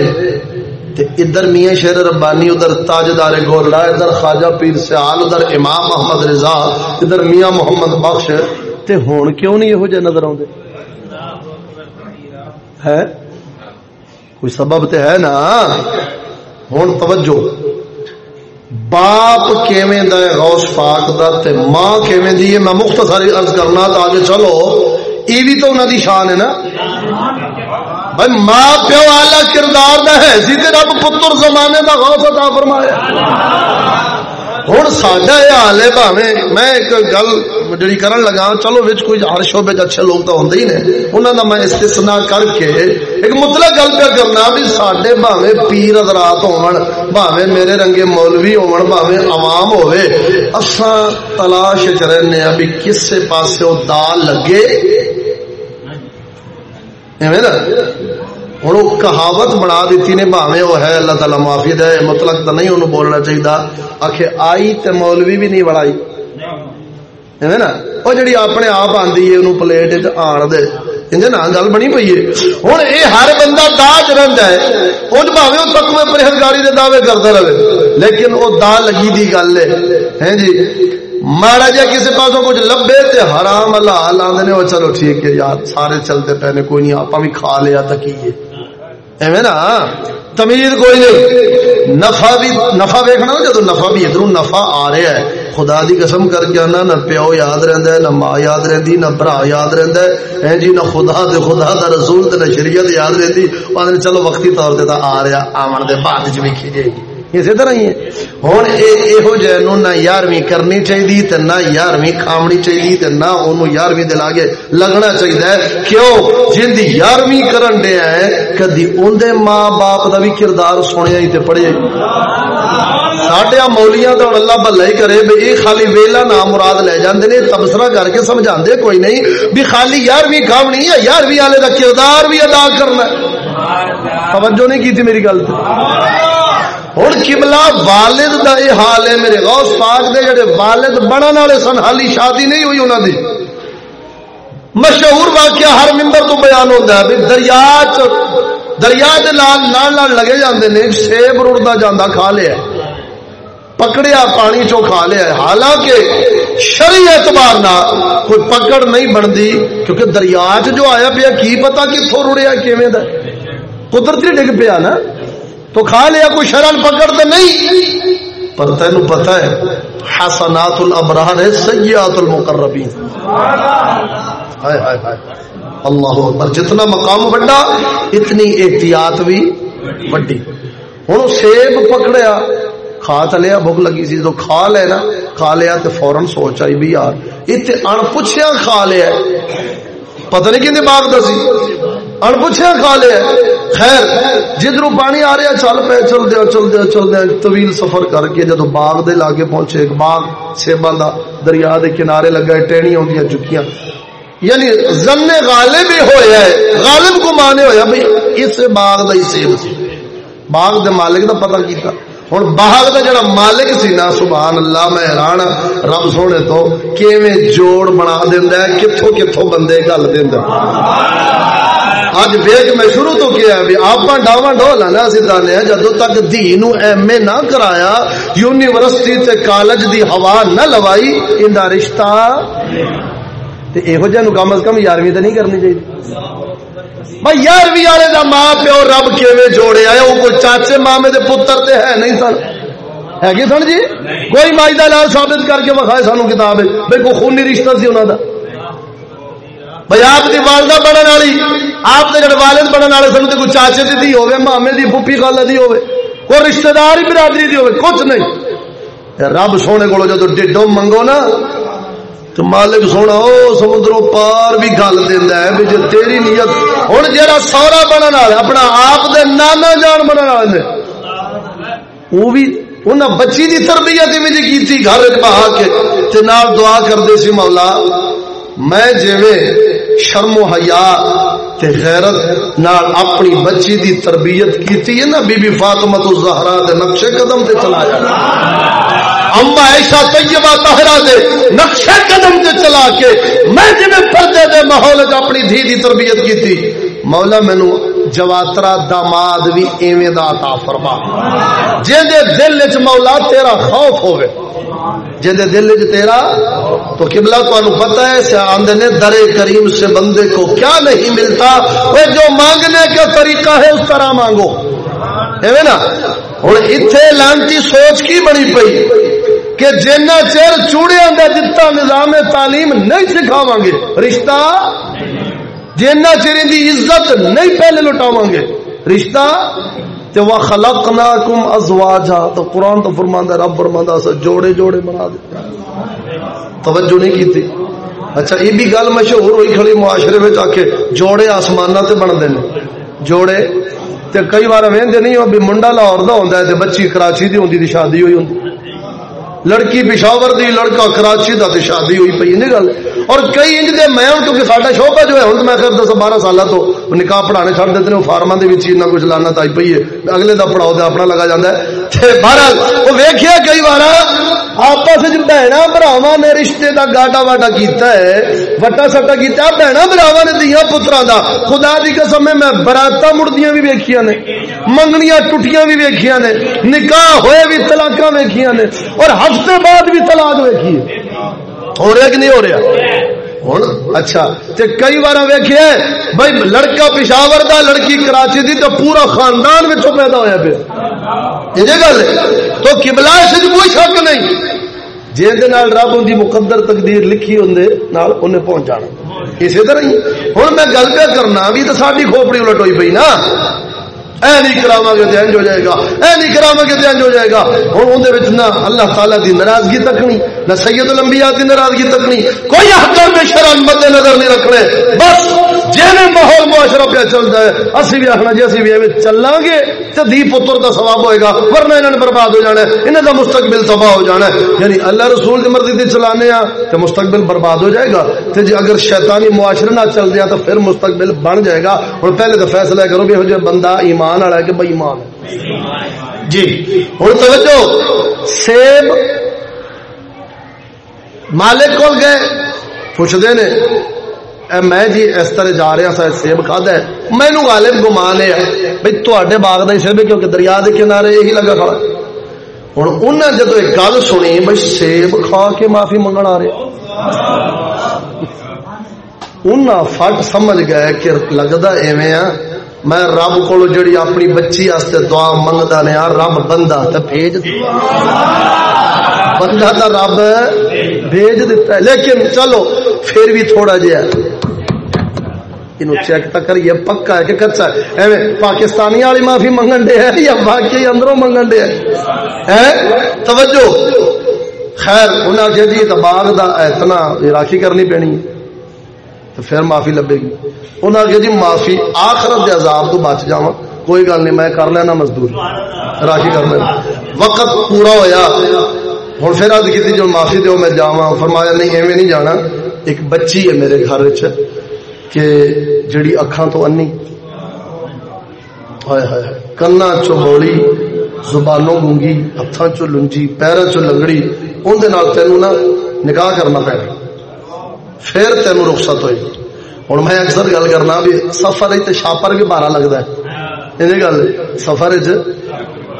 ادھر میاں شیر ربانی، ادھر تاجدار گولڈا ادھر خواجہ پیر سیال، ادھر امام محمد رضا، ادھر میاں محمد بخش تے ہون کیوں نہیں یہو جہ نظر آتے ہے؟ کوئی سبب تے ہے نا؟ ہوں توجہ۔ باپ کیویں دا غوث پاک دا تے ماں کیویں دی میں مختصر عرض کرنا تو آگے چلو یہ بھی تو انہوں دی شان ہے نا؟ بھائی ماں پیو آلہ کردار دا ہے سی رب پتر زمانے دا غوث عطا فرمایا۔ ہوں ساڈا یہ حال ہے بھاوے میں ایک گل جڑی کرن لگا چلو وچ کوئی ہر شعبے اچھے لوگ تو ہوندے ہی نے انہاں دا میں استثناء کر کے ایک مطلق گل پہ کرنا بھی ساڈے بھاوے پیر حضرات ہون بھاوے میرے رنگے مولوی ہون بھاوے عوام ہوے اساں تلاش وچ رہنے ابھی کس پاسے دال لگے ایویں نا ہوں کہاوت بنا دیتی نے بھاوے وہ ہے، اللہ تعالی معافی دے، مطلق تو نہیں انہوں بولنا چاہیے آخ آئی تے مولوی بھی نہیں بڑائی نا؟ وہ جڑی اپنے آپ آدھی ہے، انہوں پلیٹ آن دے۔ نا گل بنی پی ہے۔ ہوں یہ ہر بندہ داج رہتا ہے۔ وہ بھاوے وہ تکوے پرہزگاری کے دعوے کرتا رہے۔ لیکن وہ دا لگی دی گل ہے۔ جی؟ مارا جا جی، کسی پاسوں کچھ لبے تے حرام، اللہ آدھے وہ چلو ٹھیک ہے، یار، سارے چلتے پہنے کوئی نہیں آپ بھی کھا لیا، تکیے۔ ایویں نا تمیز کوئی نہیں نفع بھی نفع ویکھنا جدو نفع بھی ادھر نفع آ رہا ہے خدا دی قسم کر کے آنا نہ پیو یاد رہندا ہے نہ ماں یاد رہندی نہ بھرا یاد رہندا ہے اے جی نہ خدا دے خدا دا رسول تے نہ شریعت یاد رہندی او چلو وقتی طور تے تا آ رہا آمن دے بعد وچ ویکھی جائے گی اسی طرح ہی ہے۔ ہوں یہو جہ نہ یارویں کرنی چاہیے نہ یارویں کھامنی چاہیے نہ انہوں یارویں دل آگے لگنا چاہیے کیوں؟ جن کی یارویں کرن دیا ہے کدی اندر ماں باپ کا بھی کردار سنیا ہی تو پڑھیا سڈیا مولیاں تو اللہ بلا ہی کرے بھائی یہ خالی ویلا نام مراد لے جاندے نے، تبصرہ کر کے سمجھا کوئی نہیں بھی خالی یارویں کھامنی ہے، یارویں والے کا کردار بھی ادا کرنا توجہ نہیں کی تھی میری گل؟ تو ہوں کبلا والد دا یہ حال ہے، میرے غوث پاک دے جڑے والد بننے والے سن، حالی شادی نہیں ہوئی انہوں دی۔ مشہور واقعہ ہر ممبر تو بیان ہوتا ہے دریا دریا دے لال نال نال لگے جاندے نے سیب رڑتا جانا کھا لیا پکڑیا، پانی چو کھا لیا حالانکہ شری اعتبار نہ کوئی پکڑ نہیں بنتی کیونکہ دریا جو آیا پیا، کی پتا کتوں رڑیا، کیویں قدرتی ڈگ پیا نا۔ تو کھا لیا کوئی شرن پکڑ تو نہیں. پر تین پتا ہے، حسنات الابرار ہے سیات المقربین. ہائے ہائے ہائے. اللہ اکبر، جتنا مقام بڑا اتنی احتیاط بھی بڑی ہوں سیب پکڑیا، کھا چلیا بھوک لگی سی تو کھا لے نا کھا لیا تو فورن سوچ آئی بھی یار، اتنے ان پوچھیا کھا لیا پتہ نہیں کہ باغ دسی ان پوچھیا کھا لیا خیر جدھر پانی آ رہا چل پہ چل دیا چل دیا چل دیا طویل سفر کر کے جدو باغ دے لاگے پہنچے، ایک باغ سیبا دا دریا دے کنارے لگا ٹہنی آدی چکیاں یعنی زن غالب ہی ہویا ہے، غالب کو مانے ہویا بھائی اس باغ دا ہی سیب سی۔ باغ دے مالک دا پتہ کیتا۔ ہوں باغ کا جڑا مالک سی نا، سبحان اللہ، میں حیران ہاں۔ رب سونے تو کیویں جوڑ بنا دیندا ہے، کتھوں کتھوں بندے گل دیندا ہے۔ اج ویگ میں شروع تو کیا ہے آپ ڈاواں ڈول نا اسی دانے ہیں جدوں تک دھی نو ایم اے نہ کرایا یونیورسٹی تے کالج دی ہوا نہ لوائی اندا رشتہ تے ایہو جہاں نو کم از کم یارویں تے نہیں کرنی چاہیے بھائی یارویں والے کا ماں پیو رب کیویں جوڑے آیا وہ کوئی چاچے مامے دے پتر تے ہے نہیں سن ہے کہ سن جی کوئی ماجدہ لال ثابت کر کے وکھائے سانو کتاب بھائی کوئی خونی رشتہ سی انہوں کا بھائی آپ کی والدہ بڑھن والی آپ کے جڑے والد بڑھن والے سن تو کوئی چاچے کی دھی ہوے مامے کی پھوپھی خالہ دی ہوے کوئی رشتہ دار ہی برادری دی ہوے کچھ نہیں رب سونے کو جدو ڈڈو منگو نا تو مالک سونا او سمندروں پار بھی گل دینا ہے بھی جو تیری نیت ہوں جا سورا بننے والے اپنا آپ دے نانا جان بننے والے وہ بھی انہیں بچی دی تربیت بھی کی تھی گھر بہا کے تے نال دعا کرتے سی مولا میں جیویں شرم و حیا تے غیرت نال اپنی بچی دی تربیت کیتی ہے نا بی بی فاطمہ تو زہرا دے نقش قدم تے چلا جانا اما ایشا طیبہ طاہرہ دے نقش قدم تے چلا کے میں جویں پردے دے ماحول وچ اپنی دھی دی تربیت کیتی، مولا مینوں جواترا داماد بھی ایویں دا عطا فرما۔ جے دے دل وچ مولا تیرا خوف ہوے جے دل وچ تیرا تو قبلہ تو پتہ ہے سے نے در کریم سے بندے کو کیا نہیں ملتا۔ وہ جو مانگنے کا طریقہ ہے، اس طرح مانگو۔ ہے نا؟ ہوں اتنے لانتی سوچ کی بنی پئی کہ جنا چر چوڑیا کا جتا نظام تعلیم نہیں سکھاو گے رشتہ جنا چر دی عزت نہیں پہلے لٹاو گے رشتہ تو وہ خلق نہ کم ازواجا تو قرآن تو فرماندہ رب فرماندہ جوڑے جوڑے بنا دے۔ توجہ نہیں کی تھی اچھا یہ بھی گل مشہور ہوئی کھڑی معاشرے میں آ کے جوڑے آسمان سے بنتے ہیں جوڑے تے کئی بار وہدے نہیں ہو بھی منڈا لاہور کا ہوتا ہے تے بچی کراچی کی ہوتی شادی ہوئی ہوتی لڑکی پشاور دی، لڑکا کراچی دا تے شادی ہوئی پئی نہیں گل اور کئی انج دے میں ہوں کیونکہ ساڈا شوبہ جو ہے ہن میں کر دس بارہ سالہ تو نکاح پڑھانے چھڑ دیتے ہیں فارما دے وچ اتنا کچھ لانت آئی پئی ہے۔ اگلے دا پڑھاؤ تے اپنا لگا جاندا ہے۔ تے بہرحال او ویکھیا کئی بار آپس بہنا براوا نے رشتے دا گاٹا واٹا کیتا ہے، وٹا سٹا کیتا بہنا براوا نے دیا پترا دا۔ خدا دی قسم میں براتا مڑدیاں بھی ویکھیاں نے، منگنیاں ٹوٹیاں بھی ویکھیاں نے، نکاح ہوئے بھی طلاقاں ویکھیاں نے، اور ہفتے بعد بھی طلاق ویکھی ہو رہا کہ نہیں ہو رہا؟ ہوں؟ اچھا۔ تے کئی بار ویکھیا بھائی لڑکا پشاور دا، لڑکی کراچی دی تو پورا خاندان وچوں پیدا ہویا پیا۔ یہ گل تو قبلہ اس کوئی شک نہیں۔ جہد رب ان کی مقدر تقدیر لکھی ہوں انہیں پہنچ جانا اسی طرح ہی۔ ہوں میں گل پہ کرنا بھی تو ساری کھوپڑی الٹ ہوئی پی نا۔ اے نہیں کراوا گے انج ہو جائے گا۔ اے نہیں کراوا گے انج ہو جائے گا۔ ہوں اندر نہ اللہ تعالیٰ دی ناراضگی تکنی نہ سید الانبیاء دی ناراضگی تکنی کوئی حکم میں شرم مد نظر نہیں رکھنے۔ بس جی ماحول معاشرہ پہ چلتا ہے۔ اسی بھی آخنا جی اسی بھی ایویں چلیں گے تو دی پتر کا ثواب ہوئے گا۔ ورنہ انہوں نے برباد ہو جانا ہے۔ انہوں کا مستقبل تباہ ہو جانا ہے۔ یعنی اللہ رسول کی مرضی سے چلانے آ تو مستقبل برباد ہو جائے گا۔ تو جی اگر شیطانی معاشرے نہ چل دیا تو پھر مستقبل بن جائے گا۔ اور پہلے تو فیصلہ کرو بھی جو بندہ ایمان والا ہے کہ بھائی ایمان جی ہوں توجہ سیب مالک کو گئے پوچھتے نے، اے میں جی اس طرح جا رہا سا سیب کھدا ہے۔ مینو غالب گمان ہے بھائی تے باغ کا ہی سیب کیونکہ دریا کے کنارے یہی لگا کھڑا ہوں انہیں جدو ایک گل سنی بھائی سیب کھا کے معافی منگن آ رہے۔ انہیں فٹ سمجھ گئے کہ لگتا ایویں آ، میں رب کو جڑی اپنی بچی واسطے دعا منگتا نے رب بندہ تو بھیج بندہ تو رب بھیج دیتا ہے۔ لیکن چلو، پھر بھی تھوڑا جہا چیک تک کریے پکا ہے کہ کچا ہے۔ ایویں پاکستانی والی معافی منگن دے ہے یا باقی اندروں منگن دے ہے توجہ۔ خیر، انہاں کہ جی تو باغ دا اتنا راکھی کرنی پینی تو پھر معافی لبے گی۔ انہاں کہ جی معافی آخرت دے عذاب تو بچ جاواں۔ کوئی گل نہیں، میں کر لینا مزدور۔ راکھی کر لینا۔ وقت پورا ہویا۔ ہوں پھر اد کی جو معافی دو میں جاواں، فرمایا نہیں، ایویں نہیں جانا۔ ایک بچی ہے میرے گھر کہ جڑی اکھاں تو انی ہائے ہائے کنا چو بولی، زبانوں گونگی ہاتھاں چو لنجی پیروں چو لنگڑی ان دے نال تینوں نا نکاح کرنا پینا پھر تینوں رخصت ہوئی۔ ہوں میں اکثر گل کرنا بھی، سفر تے شاپر بھی بارہ لگتا ہے۔ یہ گل، سفر چ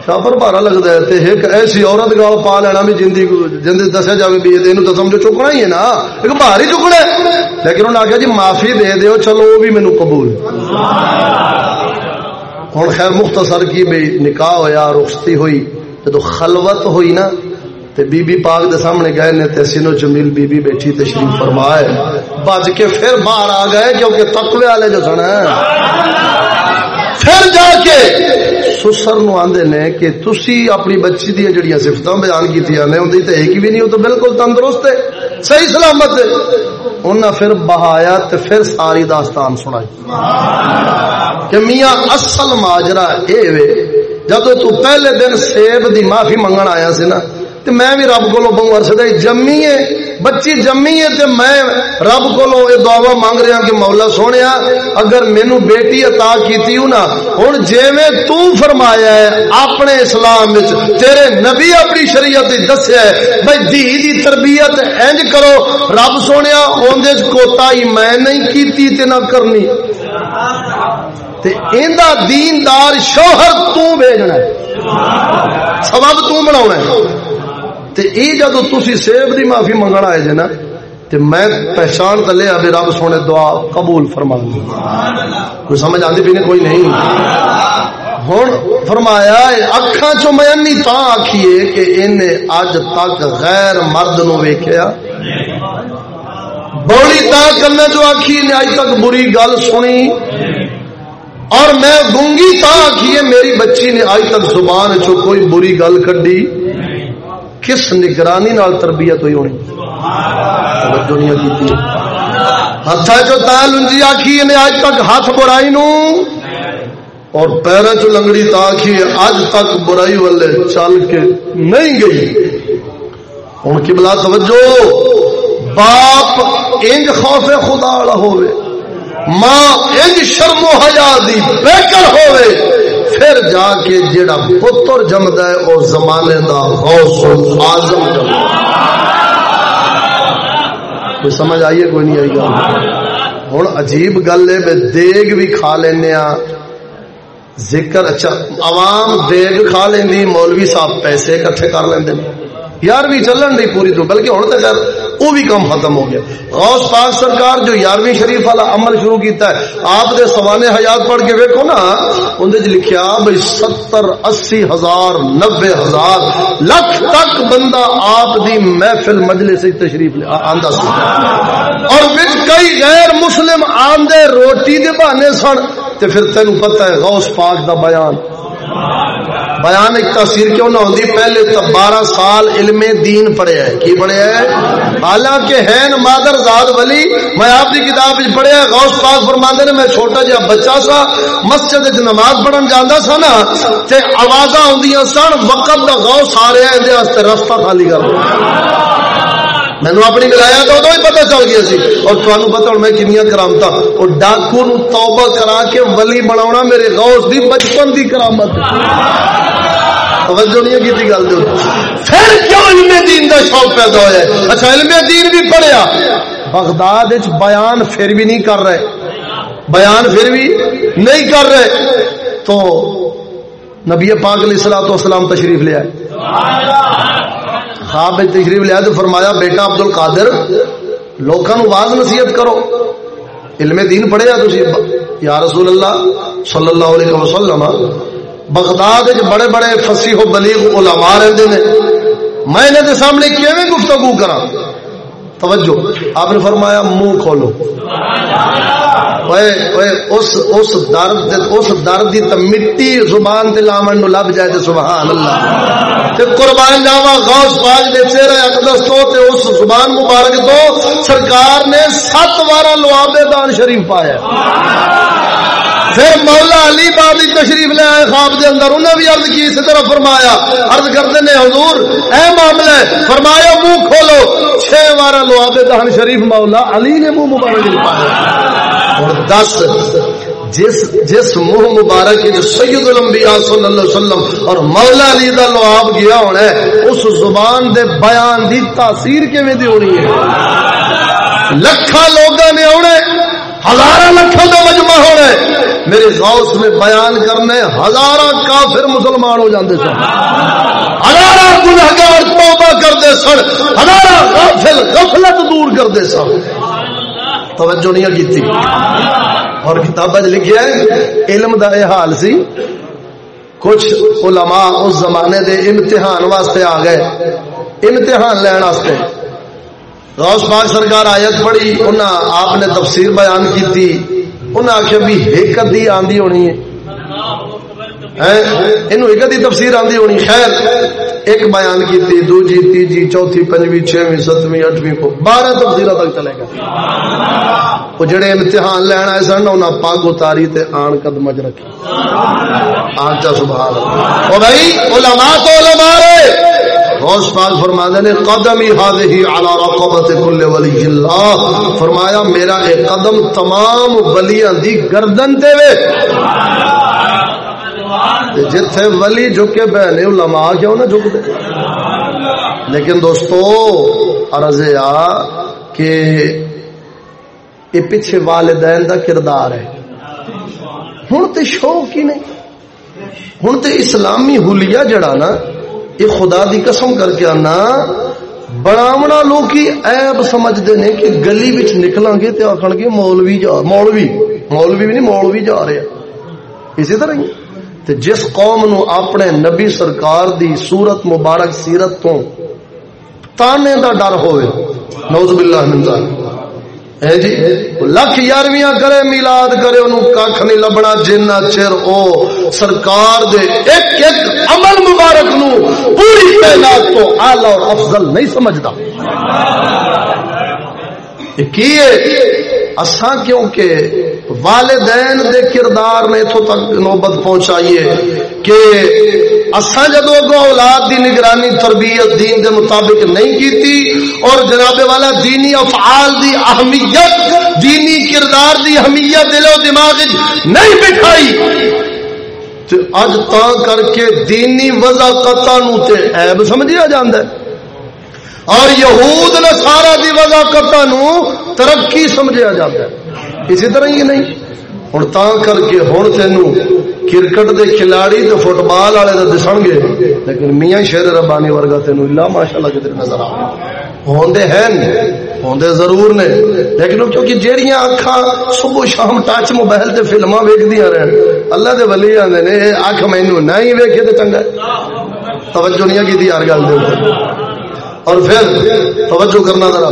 شاپر بارہ لگتا ہے، تے ایک ایسی عورت گال پا لینا بھی جندی جندی دسیا جائے بھی یہ تو سمجھو چکنا ہی ہے نا۔ ایک باہر ہی چکنا ہے۔ لیکن انہوں نے آخیا جی معافی دے دیو، چلو وہ بھی مینو قبول۔ ہوں خیر مختصر کی بھائی نکاح ہویا، رخصتی ہوئی جدو خلوت ہوئی نا، تے بی بی پاک دے سامنے گئے نے، تے سینو جمیل بی بی بیٹھی تشریف فرمائے۔ بج کے پھر باہر آ گئے، کیونکہ تقوی والے جو سن۔ پھر جا کے سسر نو آندے نے کہ تسی اپنی بچی دی جڑی صفتاں بیان کیتیاں نے، اون تے ایک بھی نہیں ہو تو بالکل تندرست ہے، صحیح سلامت ہے۔ انہاں پھر بہایا تے پھر ساری داستان سنائی۔ کہ میاں اصل ماجرا اے وے جدو تو پہلے دن سیب دی معافی منگن آیا سی نا تے میں بھی رب کو بہو ارسد جمی ہے۔ بچی جمی ہے تے میں رب کو یہ دعوا مانگ رہا کہ مولا سونے اگر مینو بیٹی عطا کیتی ہوں نا ہوں جی تو فرمایا ہے اپنے اسلام تیرے نبی اپنی شریعت دسیا ہے، بھائی دھی دی تربیت انج کرو۔ رب سونے اندر کوتا ہی میں نہیں کیتی تے نہ کرنی۔ تے ایندا دیندار شوہر تو بھیجنا ہے۔ سبب تو بناونا ہے۔ تے ای جدو تسی سیب دی معافی منگن آئے جے نا، تے میں پہچان کر لیا بھی رب سونے دعا قبول فرما دی کوئی سمجھ آندی بھی کوئی نہیں۔ ہن فرمایا اکھاں چوں میں انی تا آکھیے کہ اینے اج تک غیر مرد نو ویکھیا۔ بولی تا کرنے جو آکھی نے اج تک بری گل سنی۔ اور میں گونگی تا آکھیے، میری بچی نے اج تک زبان چو کوئی بری گل کڈی۔ کس نگرانی نال تربیت ہوئی ہونی؟ توجہ کی ہاتھ چو تال لنجی آخی نے اج تک ہاتھ برائی نو۔ اور پیروں چ لنگڑی تاخی اج تک برائی والے چل کے نہیں گئی۔ ہوں کی بلا توجہ، باپ انج خوف خدا والا ہوئے ماں انج شرم و حیا دی بہتر ہوئے پھر جا کے جڑا پتر جمد ہے وہ زمانے دا غوث آزم جمد کوئی سمجھ آئیے کوئی نہیں آئی گا ہوں عجیب گل ہے دیگ بھی کھا لینا ہاں۔ ذکر اچھا عوام دیگ کھا لینی مولوی صاحب پیسے کٹھے کر لیندے۔ یارویں چلن نہیں پوری تو، بلکہ ہوں تو خیر وہ بھی کم ختم ہو گیا۔ غوث پاک سرکار جو یارویں شریف والا عمل شروع کیتا ہے، آپ دے سوانے حیات پڑھ کے ویکو نا اندر لکھیا بھائی ستر اسی ہزار نبے ہزار، لکھ تک بندہ آپ دی محفل مجلس سے تشریف آندا سی۔ اور کئی غیر مسلم آندے روٹی دے بہانے سن، تے پھر تینوں پتہ ہے غوث پاک دا بیان۔ بیان ایک تاثیر کیوں نہ ہوتی پہلے تو بارہ سال علم دین پڑھے ہے کی پڑھے ہے حالانکہ ہے نا مادر زاد ولی، میں آپ کی کتاب پڑھیا غوث پاک فرماندے نے، میں چھوٹا جہا بچہ سا، مسجد نماز پڑھن جانا سا نا، تے آواز آدی سن، وقت دا غوث آ رہا ہے رستہ خالی کر مینو اپنی ملایا تو ادو ہی پتا چل گیا سی اور تمہیں پتا ہوں میں کنیا کرامتا اور ڈاکو نو توبہ کرا کے ولی بنا میرے غوث دی بچپن دی کرامت توجہ نہیں کی گل پھر کیوں علم دین دا شوق پیدا ہوا ہے اچھا علم دین بھی پڑھیا بغداد بیان پھر بھی نہیں کر رہے بیان پھر بھی نہیں کر رہے تو نبی پاک علیہ السلام والسلام تشریف لے آئے خواب میں تشریف لیا تو فرمایا، بیٹا عبد القادر لوکاں واز نصیحت کرو۔ علم دین پڑھے تھی یا رسول اللہ صلی اللہ علیہ وسلم، بغداد بڑے بڑے فصیح و بلیغ علماء رہتے ہیں میں انہیں سامنے کیویں گفتگو کرا توجہ، آپ نے فرمایا، منہ کھولو۔ اس اس درد اس درد دی مٹی زبان تے لامن نو لب جائے تے سبحان اللہ تے قربان جاوا غوث پاک دے چہرے اقدس تو تے اس زبان مبارک تو سرکار نے سات وارا لواب دان شریف پایا پھر مولا علی بابی تشریف لے آئے خواب دے اندر انہیں بھی عرض کی اسی طرح فرمایا عرض کرتے نے حضور اے معاملہ فرمایا منہ کھولو چھ بارہ لواب دہن شریف مولا علی نے منہ مبارک پایا اور دس جس جس منہ مبارک سید الانبیاء صلی اللہ علیہ وسلم اور مولا علی دا لواب گیا ہونا ہے، اس زبان دے بیان دی تاثیر کیویں دی ہونی ہے؟ لکھاں لوگاں نے آنے ہزار لکھوں کا مجمع ہونا ہے۔ میرے غوث میں بیان کرنے ہزار کافر مسلمان ہو جاندے سن۔ ہزار گنہگار توبہ کرتے سن۔ ہزار غافل، غفلت دور کرتے سن۔ توجہ نہیں کی اور کتاب لکھیا ہے، علم دا یہ حال سی، کچھ علماء اس زمانے دے امتحان واسطے آ گئے۔ امتحان لین واسطے۔ غوث پاک سرکار آیت پڑھی، انہاں آپ نے تفسیر بیان کی تھی انہاں آخیا بھی ایک ادی آندی ہونی ہے۔ ایک ادی تفسیر آندی ہونی، خیر۔ ایک بیان کی تھی دو جی تیجی چوتھی پنجویں چھویں ستویں اٹھویں کو۔ بارہ تفسیر تک چلے گا۔ وہ جڑے امتحان لین آئے سن انہیں پگ اتاری تے آن قدم چ رکھی آن چا سبحان او بھائی علماء تو علماء رہے۔ غوث پاک فرما نے قدم ہی ہی علی رقبت کل ولی اللہ۔ فرمایا میرا ایک قدم تمام ولیاں دی گردن تے وے۔ جتھے ولی جھکے بہنے علماء کیوں نہ جھک دے؟ لیکن دوستو، عرض آ کہ یہ پیچھے والدین دا کردار ہے۔ ہوں تو شوق ہی نہیں۔ ہوں تو اسلامی حلیہ جڑا نا، یہ خدا دی قسم کر کے آنا بناونا لوگ ہی ایب سمجھتے ہیں کہ گلی بچ نکلاں گے تو آخر گے مولوی جا، مولوی مولوی بھی نہیں، مولوی جا رہے اسی طرح ہی۔ تے جس قوم نو اپنے نبی سرکار دی صورت مبارک سیرت تو تانے دا ڈر ہوئے۔ نوز باللہ من ذالک جی لکھ یارویاں کرے، میلاد کرے، انہوں کھ نہیں لبنا، جنہ چر او سرکار دے ایک ایک عمل مبارک نو پوری کائنات تو اعلی اور افضل نہیں سمجھتا۔ کیے اساں کیونکہ والدین دے کردار نے اتوں تک نوبت پہنچائیے کہ اساں جدو اگو اولاد دی نگرانی تربیت دین دے مطابق نہیں کیتی اور جناب والا دینی افعال دی اہمیت، دینی کردار دی اہمیت دل و دماغ نہیں بٹھائی۔ اج تا کر کے دینی وضاقتہ نو تے عیب سمجھیا جاندا ہے۔ اور یہود نصارا دی وضاقتہ نو ترقی سمجھیا جاتا ہے۔ اسی طرح ہی نہیں۔ ہوں تا کر کے ہوں تینوں کرکٹ دے کھلاڑی تو فٹ بال والے تو دسن گے، لیکن میاں شیر ربانی ورگا تینوں اللہ ماشاء اللہ کتنے نظر آ ہوندے ہیں ہوندے ضرور نے۔ لیکن کیونکہ جیڑیاں اکھا صبح شام ٹچ موبائل تے فلماں ویکھدیاں رہن، اللہ دے ولی آندے نے اکھ مینوں نہیں ویکھے تے چنگا توجہ نہیں کی ہر گل دے اور پھر توجہ کرنا ذرا۔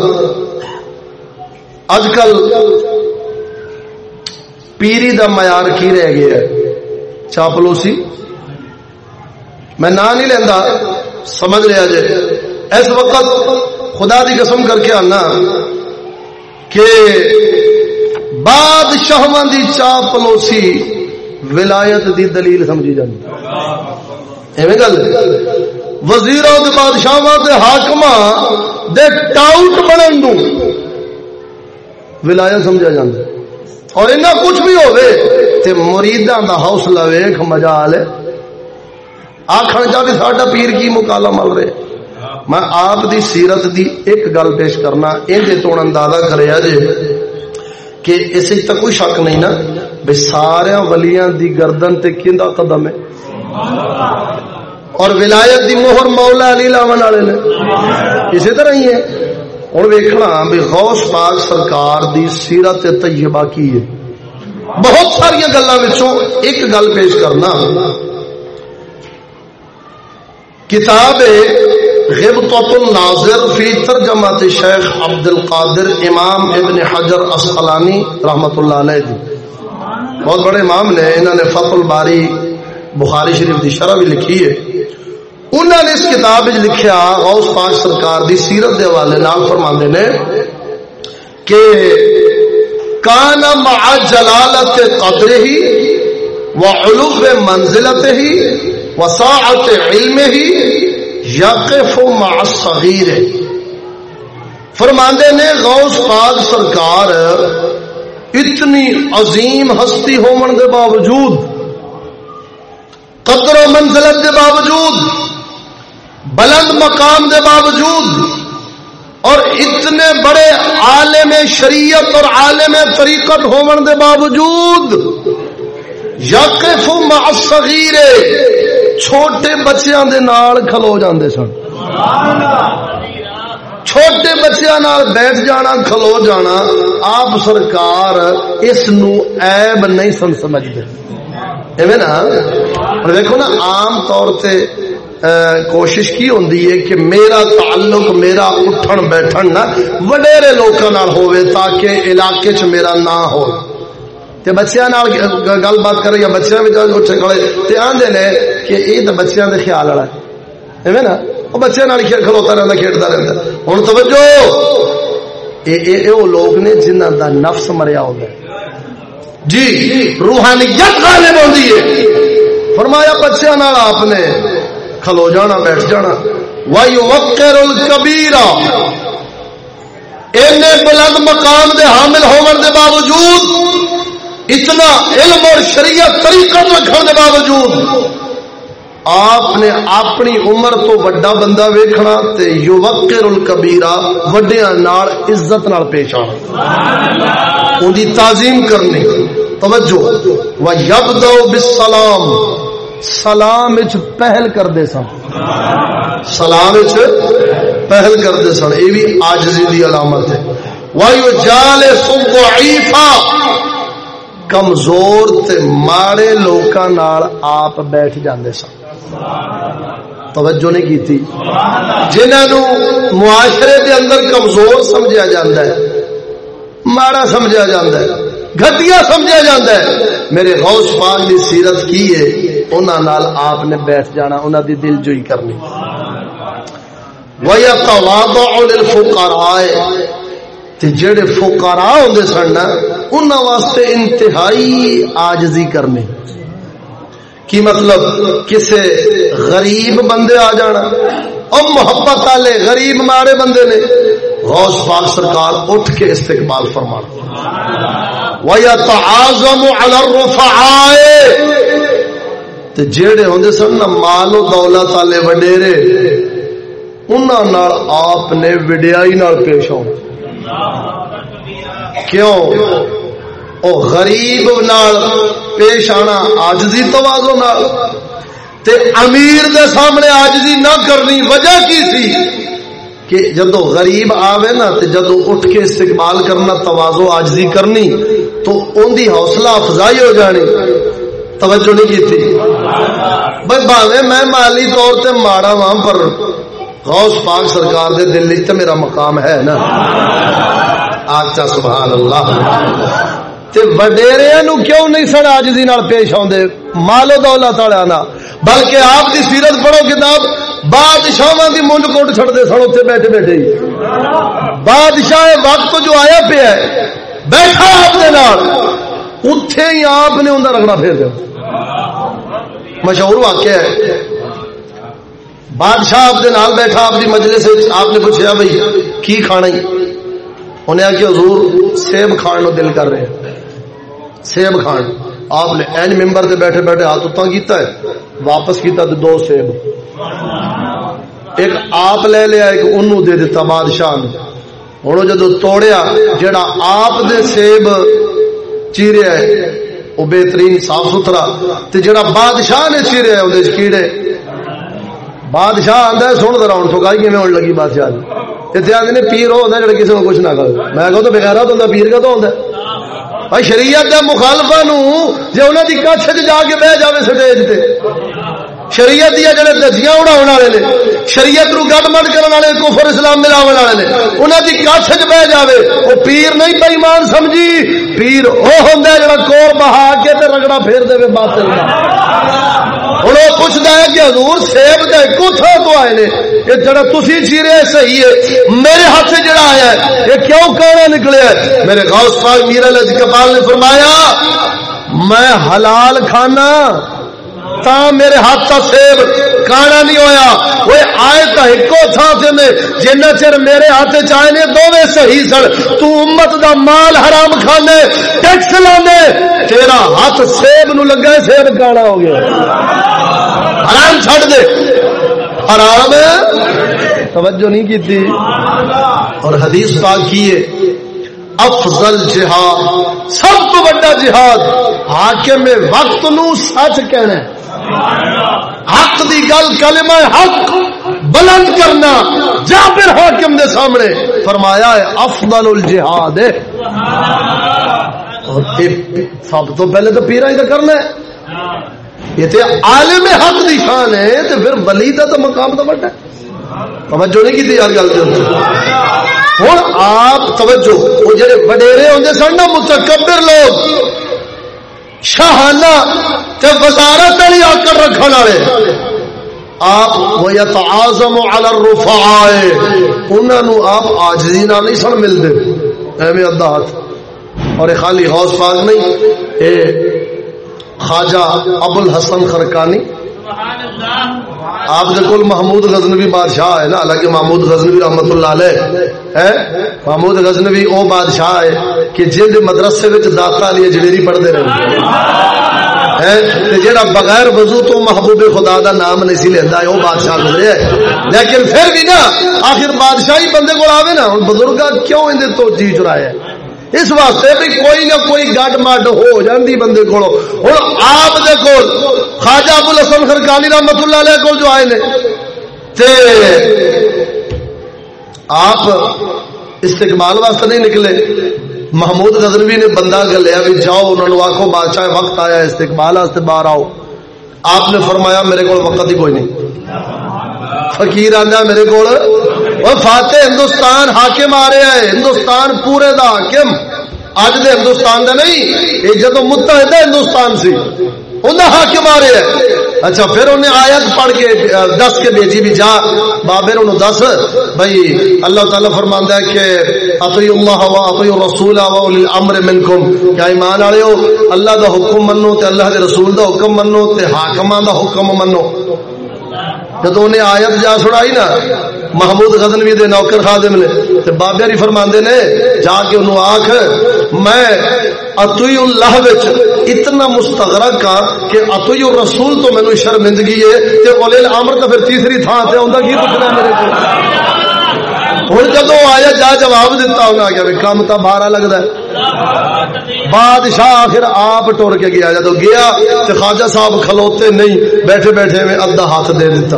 اج کل پیری دا معیار کی رہ گیا ہے؟ چاپلوسی میں نہ نہیں لینا سمجھ لیا جے اس وقت خدا دی قسم کر کے آنا کہ بادشاہ دی چاپلوسی ولایت دی دلیل سمجھی جاتی ایویں گل؟ وزیروں کے بادشاہ حاکم دے ٹاؤٹ بنن ولایت سمجھا جاتا اور انہیں کچھ بھی ہوئے تے مریداں دا حوصلہ ویکھ مجال ہے آکھن چاہ ساڈا پیر کی مکالا مل رہے۔ میں آپ دی سیرت دی ایک گل پیش کرنا ان تو اندازہ کرے جے کہ اس تک کوئی شک نہیں نا بے سارے ولیاں دی گردن تے کیندا قدم ہے۔ اور ولایت دی مہر مولا علی لاون والے نے۔ اسی طرح ہی ہے۔ ہوں ویکھنا بھی غوث پاک سرکار دی سیرت طیبہ کی ہے۔ بہت ساری گلوں ایک گل پیش کرنا۔ کتاب غبطت الناظر فی ترجمت شیخ عبد القادر امام ابن حجر اسقلانی رحمت اللہ علیہ دی بہت بڑے امام نے انہوں نے فتح الباری بخاری شریف دی شرح بھی لکھی ہے۔ انہوں نے اس کتاب لکھیا، غوث پاک سرکار دی سیرت دے حوالے نال فرماندے نے کہ کان مع جلالت قدر ہی وعلو منزلت ہی وساعت علم ہی یقف مع الصغیر فرماندے نے، غوث پاک سرکار اتنی عظیم ہستی ہون دے باوجود قدر و منزلت دے باوجود، بلند مقام دے باوجود، اور اتنے بڑے عالم شریعت اور عالم طریقت ہون دے باوجود یقف مع چھوٹے بچیاں دے نال کھلو جاندے سن۔ چھوٹے بچیاں نال بیٹھ جانا، کھلو جانا، آپ سرکار اس نو عیب نہیں سن سمجھتے۔ ایویں نا؟ دیکھو نا، عام طور سے کوشش کی ہوندی ہے کہ میرا تعلق، میرا اٹھن، بیٹھن نا وڈیرے لوکاں نال ہوے تاکہ علاقے چ میرا نہ ہو تے بچیاں نال گل بات کرے یا بچیاں وچ اٹھے کھڑے، تے آندے نے کہ اے تے بچیاں دے خیال والا ہے۔ ایویں نا؟ وہ بچے نال کھلوتا رہتا کھیلتا رہتا ہوں توجہ! اے وہ لوگ نے جنہ دا نفس مریا ہوتا ہے جی روحانیت غالب ہوتی ہے۔ فرمایا بچے نال آپ نے کھلو جانا، بیٹھ جانا۔ وایو وکر الکبیرا اینے بلند مقام دے حامل ہون دے باوجود، اتنا علم اور شریعت طریقہ رکھنے دے باوجود، آپ نے اپنی عمر تو وڈا بندہ ویکھنا تے یوکر الکبیرا وڈیاں نال عزت نال پیش آنا ان دی تعظیم کرنی۔ توجہ. و یبدو بالسلام. سلام پہل کر دے سن. سلام پہل کر دے سن. اے بھی عاجزی دی علامت ہے. و یجالس ضعیفا کمزور تے ماڑے لوکاں نال آپ بیٹھ جاندے سن. توجہ نہیں کی جنہوں معاشرے دے اندر کمزور سمجھا جاتا ہے ماڑا سمجھا جاتا ہے گھٹیا سمجھا جاتا ہے۔ میرے غوث پاک کی سیرت کی ہے انہوں نال آپ نے بیٹھ جانا انہوں دی دل جوئی کرنی۔ وَيَتَوَاضَعُ لِلْفُقَرَائِ تے جڑے فقراء ہوندے سن نا، انہاں واسطے انتہائی عاجزی کرنی۔ کی مطلب؟ کسے غریب بندے آ جانا۔ اور محبت والے غریب مارے بندے نے۔ غوث پاک سرکار اٹھ کے استقبال فرمانا وَيَتَعَازَمُ عَلَى الرُّفَعَائِ تے جیڑے ہوندے سن نا مال و دولت والے وڈیرے، انہاں نال آپ نے وڈیائی نال پیش ہو کیوں؟ او غریب نال پیش آنا آجزی توازو نال۔ تے امیر دے سامنے آجزی نہ کرنی وجہ کی سی کہ جدو غریب آوے نا تے جدو اٹھ کے استقبال کرنا توازو آجزی کرنی، تو ان دی حوصلہ افزائی ہو جانی۔ توجہ نہیں کی تھی؟ بھائی باوے میں مالی طور تے ماڑا وہاں پر غوث پاک سرکار دے دل تے میرا مقام ہے نا۔ آچا سبحان اللہ۔ تے وڈیریا نو کیوں نہیں سن آجزی نال پیش آندے مال و دولت والے بلکہ آپ دی سیرت پڑھو کتاب بادشاہ دی منڈ کوٹ چھڑ دے سن اتنے بیٹھے بیٹھے بادشاہ وقت جو آیا پیا ہے بیٹھا آپ نال اتے ہی آپ نے اندر رکھنا پھر دیا مشہور واقعہ ہے بادشاہ آپ دے نال بیٹھا آپ دی مجلس آپ نے پوچھا بھائی کی کھانا ہی انہیں آ حضور سیب کھان دل کر رہے ہیں سیب کھان آپ نے این ممبر سے بیٹھے بیٹھے ہاتھ اتنا کیتا ہے، واپس کیتا تو دو سیب۔ ایک آپ لے لیا، ایک انہوں دے دیتا بادشاہ نے۔ ہوں جدو توڑیا جڑا آپ دے سیب چیرے ہے وہ بہترین صاف ستھرا۔ تے جڑا بادشاہ نے چیرے ہے وہ کیڑے۔ بادشاہ آتا ہے، سن ذرا ہوں ٹھکائی کیون ہونے لگی، بادشاہ جی۔ اتنے آدھے پیر ہوتا ہے جڑا کسی کو کچھ نہ کرے میں کہوں تو بغیر ہوتا پیر کا تو ہوتا ہے؟ شریعت کے مخالفا نو جی انہوں کی کچھ جا کے بہ جائے سٹیج سے شریعت دیا جڑے دجیاں اڑا والے نے، شریعت نو گڈ مڈ کرنے والے، کفر اسلام ملا والے نے۔ انہاں دی کچھ وچ بہ جاوے، او پیر نہیں بے ایمان سمجھی، پیر او ہوندا ہے جڑا کور بہا کے تے رگڑا پھیر دے باطل دا۔ ہوں وہ پوچھتا ہے کہ حضور سیب دے کتوں تو آئے نے؟ یہ جڑا تسی چیرے صحیح ہے، میرے ہاتھ سے جڑا آیا ہے، یہ کیوں کہنا نکلے ہے؟ میرے غوث پاک میرا لج کپال نے فرمایا، میں حلال کھانا تا میرے ہاتھ کا سیب کانا نہیں ہویا۔ وہ آئے تا ایکو تھا سے میں، جنہ چر میرے ہاتھ چائے نے دو صحیح سن۔ تو امت دا مال حرام کھانے، ٹیکس لانے۔ تیرا ہاتھ سیب نو لگا ہے، سیب کانا ہو گیا۔ حرام چھڑ دے۔ حرام؟ توجہ نہیں کی تھی اور حدیث پاک کیے افضل جہاد، سب تو بڑا جہاد، حاکم وقت نو سچ کہنا ہے۔ حق دی گل، کلمہ حق، بلند کرنا، جابر حاکم دے سامنے فرمایا ہے، افضل الجہاد ہے۔ سب تو پہلے تو پیرا ہی تو کرنا ہے۔ یہ تے عالم حق دی شان ہے، تے پھر ولی دا تو مقام تو بڑا توجہ نہیں کی یار گل ہوں آپ توجہ، وہ جڑے وڈیرے ہوندے سن نا، متکبر لوگ شاہانہ تے وزارت والی آکر رکھنے والے آپ وہ یتعاظم علی الرفعاء۔ انہاں آپ عاجزی نال نہیں سن ملدے ایویں ادا ہاتھ۔ اور خالی حوض پاک نہیں اے خواجہ ابو الحسن خرکانی۔ آپ کے کول محمود غزنوی بادشاہ ہے نا حالانکہ محمود غزنوی رحمت اللہ علیہ ہے۔ محمود غزنوی او بادشاہ ہے کہ جن مدرسے وچ داتا علی جڑیری پڑھدے رہے۔ ہے جڑا بغیر وضو تو محبوب خدا دا نام نہیں سی لیندا ہے او بادشاہ گزرے ہے۔ لیکن پھر بھی نا آخر بادشاہی بندے کو آوے نا بزرگا کیوں اندے تو جی چرایا ہے اس واسطے بھی کوئی نہ کوئی گڈ مڈ ہو جاندی بندے کو ہوں آپ دے کول خواجہ ابو الحسن خرکانی رحمت اللہ علیہ کول جو آئے نے، تے آپ استقبال واسطے نہیں نکلے۔ محمود غزنوی نے بندہ گلیا بھی، جاؤ انہوں نے آخو بادشاہ وقت آیا استقبال واسطے باہر آؤ۔ آپ نے فرمایا، میرے کو وقت ہی کوئی نہیں۔ فقیر آدھا میرے کو فاتح ہندوستان حاکم آ رہا ہے ہندوستان پورے دا حاکم اج دے ہندوستان دا نہیں یہ جدو متحدہ ہندوستان سی انہیں حاکم آ رہے ہیں اچھا پھر انہیں آیت پڑھ کے دس کے بیجی بھی جا بابے انہوں دس بھائی اللہ تعالیٰ فرماندا ہے کہ اطیع اللہ و اطیع الرسول و اولی الامر منکم کیا ایمان والے ہو اللہ دا حکم منو تے اللہ دے رسول دا حکم منو تے حاکمان دا حکم منو جدو انہیں آیت جا سڑائی نا محمود غزنوی دے نوکر خادم نے تے بابے علی فرماندے نے، جا کے انہوں آکھ، میں اتوی اللہ وچ اتنا مستغرق کا کہ اتوی الرسول تو مینوں شرمندگی ہے، تے اولے الامر تو پھر تیسری تھان تے ہوندا کی پوچھنا میرے کو ہن جدو آیا جا جواب دیتا انہاں آ گیا کام تا بارا لگدا ہے۔ بادشاہ آخر آپ ٹر کے گیا، جدو گیا تو خواجہ صاحب کھلوتے نہیں، بیٹھے بیٹھے میں ادھا ہاتھ دے دیتا۔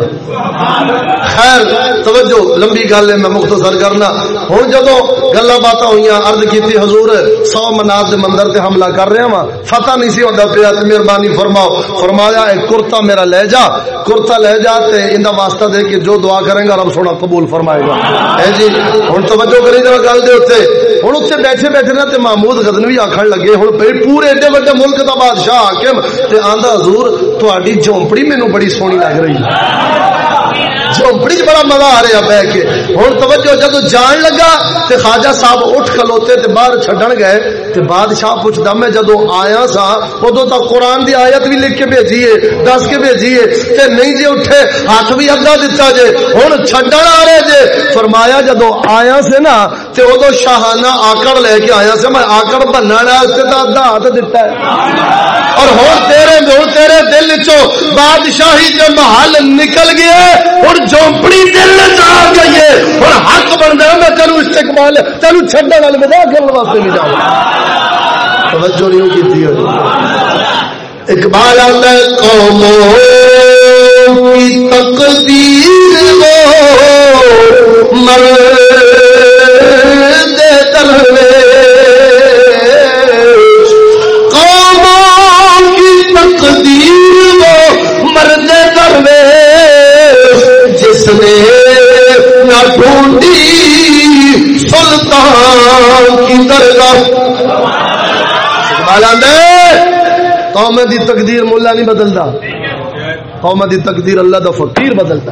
خیر، توجہ، لمبی گل ہے، میں مختصر کرنا۔ ہوں جدو گلا بات ہوئی ارد کی حضور، سو منات مندر سے حملہ کر رہا ہاں۔ وا فتح نہیں سی ہوتا پیا مہربانی فرماؤ۔ فرمایا، ایک کرتا میرا لے جا۔ کرتا لے جا تے ان واسطہ دے کے جو دعا کرے گا، رب سونا قبول فرمائے گا۔ اے جی ہوں توجہ کری جا گل دے اتنے ہوں اتنے بیٹھے بیٹھے نا محمود غزنوی آخر لگے ہوں پورے ایڈے وڈے ملک کا بادشاہ حاکم، تے آندا حضور، تہاڈی جھونپڑی مینوں بڑی سونی لگ رہی۔ ہے جھونپڑی چ بڑا مزہ آ رہا بہ کے۔ ہوں توجہ جب جان لگا تے خواجہ صاحب اٹھ کھلوتے تے باہر چھڈن گئے تے بادشاہ پوچھدا، میں جدو آیا سا، ادو تک قرآن دی آیت بھی لکھ کے بھیجی ہے دس کے بھیجی ہے تے نہیں جی اٹھے، ہاتھ بھی اگا دتا جے۔ ہوں چھڈن آ رہے جے۔ فرمایا، جدو آیا سے نا تے ادو شاہانہ آکڑ لے کے آیا سے، میں آکڑ بننا ادھا ہاتھ دتا ہے۔ اور ہوں تیرے ہوں تیرے دل چو بادشاہی جو محل نکل گیا اور جھونپڑی دل آ گئی ہے۔ اور حق بنتا میں تینوں استقبال، تینوں چڈن والے مزاح کرنے واسطے بھی جاؤں۔ توجہ نہیں کی اقبال آتا ہے، قوموں کی تقدیر وہ مرد قوم دی تقدیر ملا نہیں بدلتا۔ قوم دی تقدیر اللہ دا فقیر بدلتا۔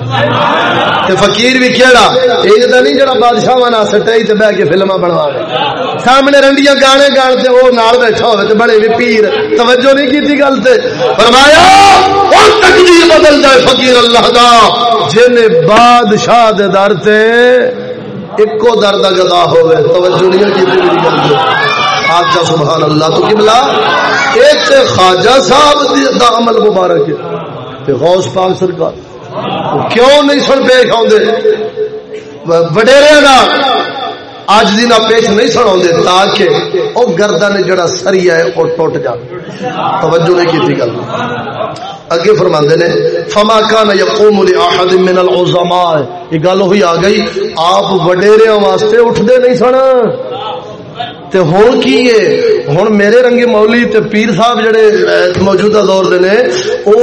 تے فقیر بھی کیڑا؟ اے تے نہیں جڑا بادشاہ نا سٹائی تے بیٹھ کے فلماں بنوا دے۔ سامنے رنڈیاں گانے گان تے او نال بیٹھا ہوے تے بڑے بھی پیر۔ توجہ نہیں کیتی گل تے۔ فرمایا، او تقدیر بدلدا ہے فقیر اللہ دا۔ جن بادشاہ دے در تے اکو در دا گدا ہوے توجہ نہیں کیتی میری گل تے خواجہ سبحان اللہ تو قبلہ۔ ایک خواجہ صاحب دا عمل مبارک ہے۔ غوث پاک سرکار کیوں نہیں سن پیش آدھے وڈیرے اج دن پیش نہیں سن آدھے تاکہ وہ گردن جڑا سری ہے وہ ٹوٹ جا توجہ نہیں کی گل۔ اگے فرما نے، فما کان یقوم لاحد من العظماء۔ یہ گل ہوئی آ گئی، آپ وڈیرے واسطے اٹھتے نہیں سن۔ تے ہون کی ہے؟ ہون میرے رنگی مولی تے پیر صاحب جڑے موجودہ دور دے نے، او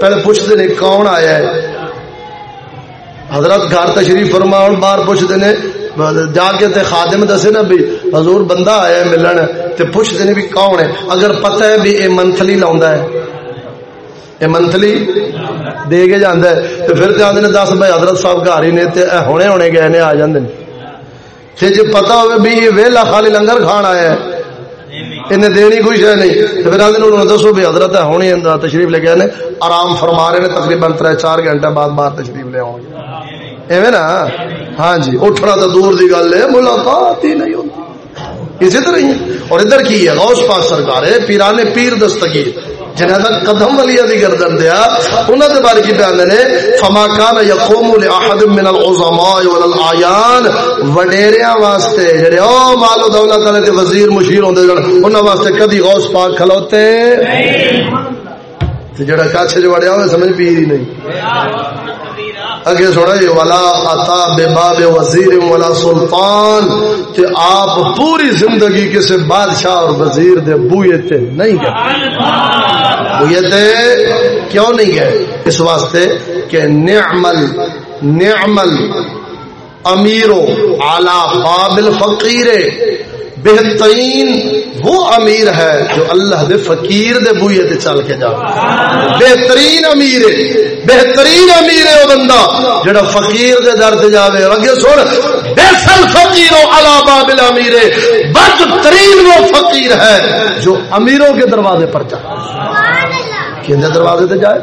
پہلے پوچھتے نے کون آیا ہے؟ حضرت گھر تشریف فرماؤ باہر پوچھتے نے، جا کے تے خادم دسے نا بھی حضور بندہ آیا ہے ملن، تے پوچھتے نے بھی کون ہے؟ اگر پتہ ہے بھی اے منتھلی لاوندا ہے۔ اے منتھلی دے کے جاندا ہے۔ تے پھر تے آندے نے دس بھائی حضرت صاحب گھر ہی نے، تے ہونے ہونے گئے نے، آ جاندے نے۔ تے جے پتہ ہوے بھی یہ ویلا خالی لنگر کھان آیا ہے۔ انہیں دینی کوئی شہ نہیں۔ تو پھر آدھے انہوں نے دسو بھی حضرت ہے، ہونی اندر تشریف لے گئے آرام فرما رہے ہیں تقریباً تر چار گھنٹے بعد باہر تشریف لے آؤ گے۔ ایویں نا؟ ہاں جی اٹھنا تو دور دی گل ہے، ملاقات ہی نہیں ہوتی۔ اسی طرح ہی اور ادھر کی ہے، غوث پاک سرکار ہے، پیرانے پیر دستگیر۔ جنہاں قدم ولیہ دی گردن دیا انہاں دے بارے کی بیان نے فما کان یقوم لاحد من العظماء والاعیان وڈیریاں واسطے جڑے او مال و دولت والے تے وزیر مشیر ہوندے جن انہاں واسطے کبھی غوث پاک کھلوتے؟ نہیں تے جڑا کاچھے جو وڑیا ہوئے سمجھ پیر ہی نہیں۔ اگے سونا جی والا عطا بے باب وزیر والا سلطان تے آپ پوری زندگی کسی بادشاہ اور وزیر دے بوئے تے نہیں گئے۔ بوئے تے کیوں نہیں گئے؟ اس واسطے کہ نعمل نعمل امیرو اعلی قابل فقیر بہترین وہ امیر ہے جو اللہ دے فقیر دے بوئے تے چل کے جا بہترین امیر ہے، بہترین امیر ہے وہ بندہ جڑا فقیر دے در تے جاوے۔ اور اگے سن بیسل فقیر و علا بابل امیر بدترین وہ فقیر ہے جو امیروں کے دروازے پر جائے۔ کیندے دروازے تے جائے؟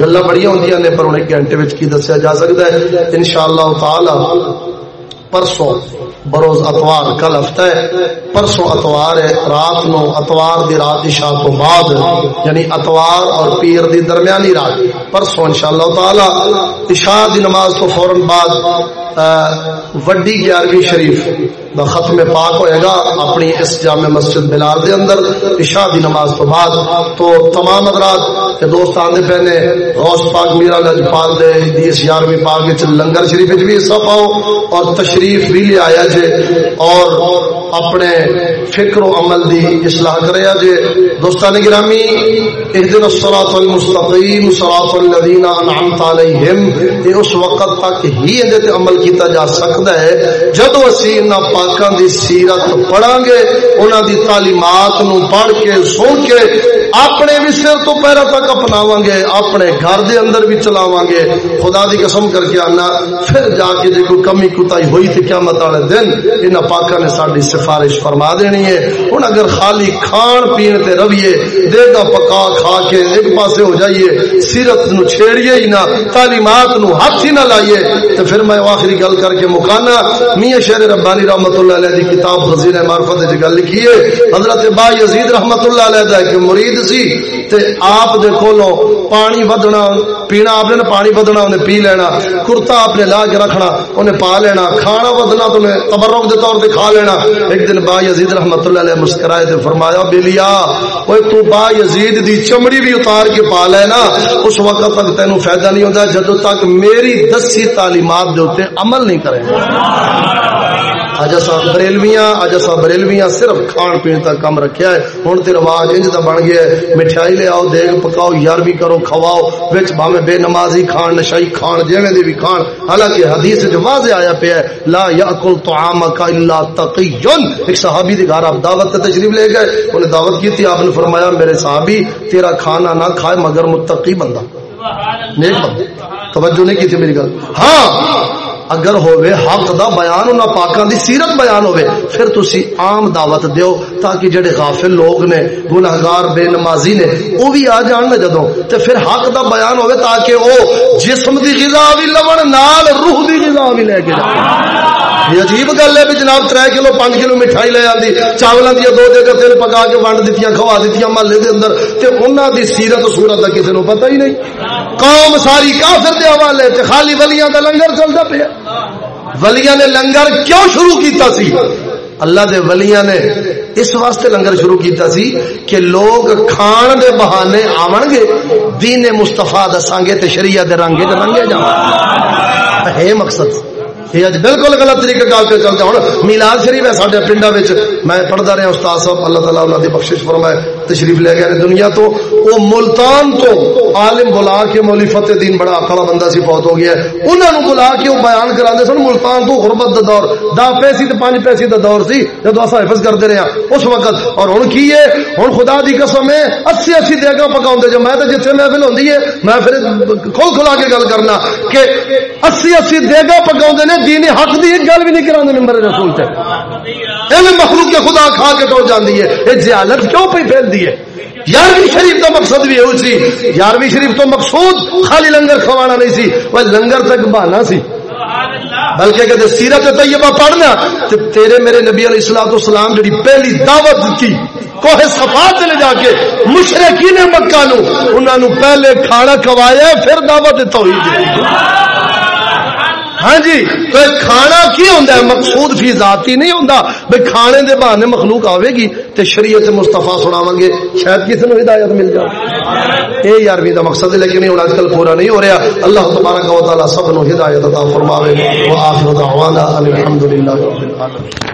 گلاں بڑیاں ہوندیاں نے، پر انہیں گھنٹے وچ کی دسیا جا سکتا ہے؟ انشاءاللہ تعالی پرسوں بروز اتوار، کل ہفتہ ہے، پرسوں اتوار ہے، رات نو اتوار دی رات عشاء تو بعد یعنی اتوار اور پیر دی درمیانی رات۔ پرسوں انشاءاللہ تعالی عشاء دی نماز تو فورن بعد وڈی گیارہویں شریف دا ختم پاک ہوئے گا اپنی اس جامع مسجد بلال دے اندر عشاء دی نماز تو بعد۔ تو تمام حضرات کے دوست آندے پہنے غوث پاک، میرا لجپال دے دی اس یارویں پاک وچ لنگر شریف وچ بھی حصہ پاؤ اور تشریف بھی لے آیا جے۔ اور اپنے فکر و عمل دی اصلاح کرے جے دوستان گرامی اهدنا الصراط المستقیم، صراط الذین انعمت علیہم۔ یہ اس وقت تک ہی تے عمل کیتا جا سکتا ہے جدو اسی انہاں پاکاں دی سیرت پڑھاں گے انہاں دی تعلیمات نو پڑھ کے سن کے اپنے بھی سر تو پیرا تک اپناواں گے اپنے گھر دے اندر بھی چلاواں گے خدا دی قسم کر کے آنا پھر جا کے جے کوئی کمی کوتاہی ہوئی تھی قیامت والے دن انہاں پاکاں نے ساڈی سفارش فرما دینی ہے ہن اگر خالی کھان پین تے رویے دے دا پکا کھا کے ایک پاسے ہو جائیے سیرت نو چھیڑیے ہی نہ تعلیمات نو ہاتھ ہی نہ لائیے تو پھر میں آخری گل کر کے مکانا۔ میاں شہر ربانی رحمت اللہ علیہ دی کتاب خزینہ معرفت دی گل لکھی ہے، حضرت با یزید رحمت اللہ علیہ دا کہ مرید سی تے آپ دے کولو پانی ودنا پینا آپ نے پانی ودنا انہیں پی لینا، کرتا آپ نے لا کے رکھنا، انہیں پا لینا، کھانا ودنا تو انہیں تبرک دے طور تے کھا لینا۔ ایک دن با یزید رحمت اللہ علیہ مسکرائے تے فرمایا بیلیا اوے تو با یزید دی چمڑی بھی اتار کے پا لینا، اس وقت تک تینوں فائدہ نہیں ہوتا جدو تک میری دسی تعلیمات دے عمل نہیں کرے۔ گا اج اساں بریلویاں اج اساں بریلویاں صرف کھان پین تک کم رکھیا ہے۔ ہن تے رواج انج دا بن گیا ہے۔ مٹھائی لے آؤ، دیگ پکاؤ، یارویں کرو، کھواؤ۔ وچ بھاویں بے نمازی کھان، نشائی کھان جویں دی بھی کھان۔ حالانکہ حدیث جو واضح آیا پیا ہے، لا یاکل طعامک الا تقی ایک صحابی دے گھر آپ دعوت تے تشریف لے گئے۔ انہیں دعوت کی تھی آپ نے فرمایا، میرے صحابی، تیرا کھانا نہ کھائے مگر متقی بندہ۔ نیک بندہ۔ توجہ نہیں کی تھی میری گل؟ ہاں! اگر ہوے حق دا بیان انہاں پاکاں دی سیرت بیان ہوے پھر تسی عام دعوت دیو تاکہ جڑے غافل لوگ نے، گناہگار، بے نمازی نے، او بھی آ جان نہ جدوں۔ تے پھر حق دا بیان ہوے تاکہ او جسم دی غذا وی لون، نال روح دی غذا وی لے کے جائے یہ عجیب گل ہے بھی جناب 3 کلو 5 کلو مٹھائی لے آندی چاولاں دی دو دے تیل پکا کے ونڈ دتیاں کھوا دتیاں محلے دے اندر تے انہاں دی سیرت و صورت دا کسے نو پتہ ہی نہیں قوم ساری کافر دے حوالے تے خالی ولیاں دا لنگر چلدا پیا ولیاں نے لنگر کیوں شروع کیتا سی اللہ دے ولیاں نے اس واسطے لنگر شروع کیتا سی کہ لوگ کھان دے بہانے آون گے دین مصطفیٰ دساں گے تے شریعت دے رنگے تے رنگے جاواں ہے مقصد یہ اج بالکل غلط طریقے کال پہ چلتا ہوں میلاد شریف ہے سارے پنڈا میں پڑھتا رہا استاد صاحب اللہ تعالیٰ انہوں نے بخش فرمائے تشریف لے گئے دنیا تو وہ ملتان تو عالم بلا کے مولی فتح دین بڑا کڑا بندہ سی فوت ہو گیا انہوں نے بلا کے وہ بیان کرا سن ملتان تو غربت دا دور دا پیسی تو پانچ پیسی دا دور سی جب اصا حفظ کرتے رہے اس وقت اور ہوں کی ہے ہوں خدا دی قسم ہے اسی اسی دیگا پکاؤ جو میں تو جتنے محفل ہوتی ہے میں پھر کھل کھلا کے گل کرنا کہ اسی اسی دیگا پکاؤ نے دین حق دی ایک گل بھی نہیں کرا نمبر رسول تے۔ مخلوق کے خدا کھا کے ٹوٹ جاندی ہے۔ یہ جہالت کیوں پہ پھیل دی ہے؟ یارویں شریف کا مقصد بھی یہ سی۔ یارویں شریف تو مقصود خالی لنگر کھوانا نہیں سی وہ لنگر تک بہانا سی۔ بلکہ کہ سیرت طیبہ پڑھنا، تو تیرے میرے نبی علیہ السلام تو سلام جڑی پہلی دعوت کی، کوہ صفا چلے جا کے مشرقین مکہ نو انہوں نے پہلے کھانا کھوایا، پھر دعوت توحید دی۔ ہاں جی تو کھانا کی ہوتا ہے؟ مقصود فی ذاتی نہیں ہوتا بھائی کھانے دے بہانے مخلوق آئے گی تے شریعت مستفا سناو گے۔ شاید کسی نے ہدایت مل جائے۔ یہ یارویں کا مقصد ہے، لیکن ہوں اج کل پورا نہیں ہو رہا۔ اللہ تبارک و تعالی سب نو ہدایت عطا فرماوے۔ وہ آخر دعوانا الحمدللہ رب العالمین۔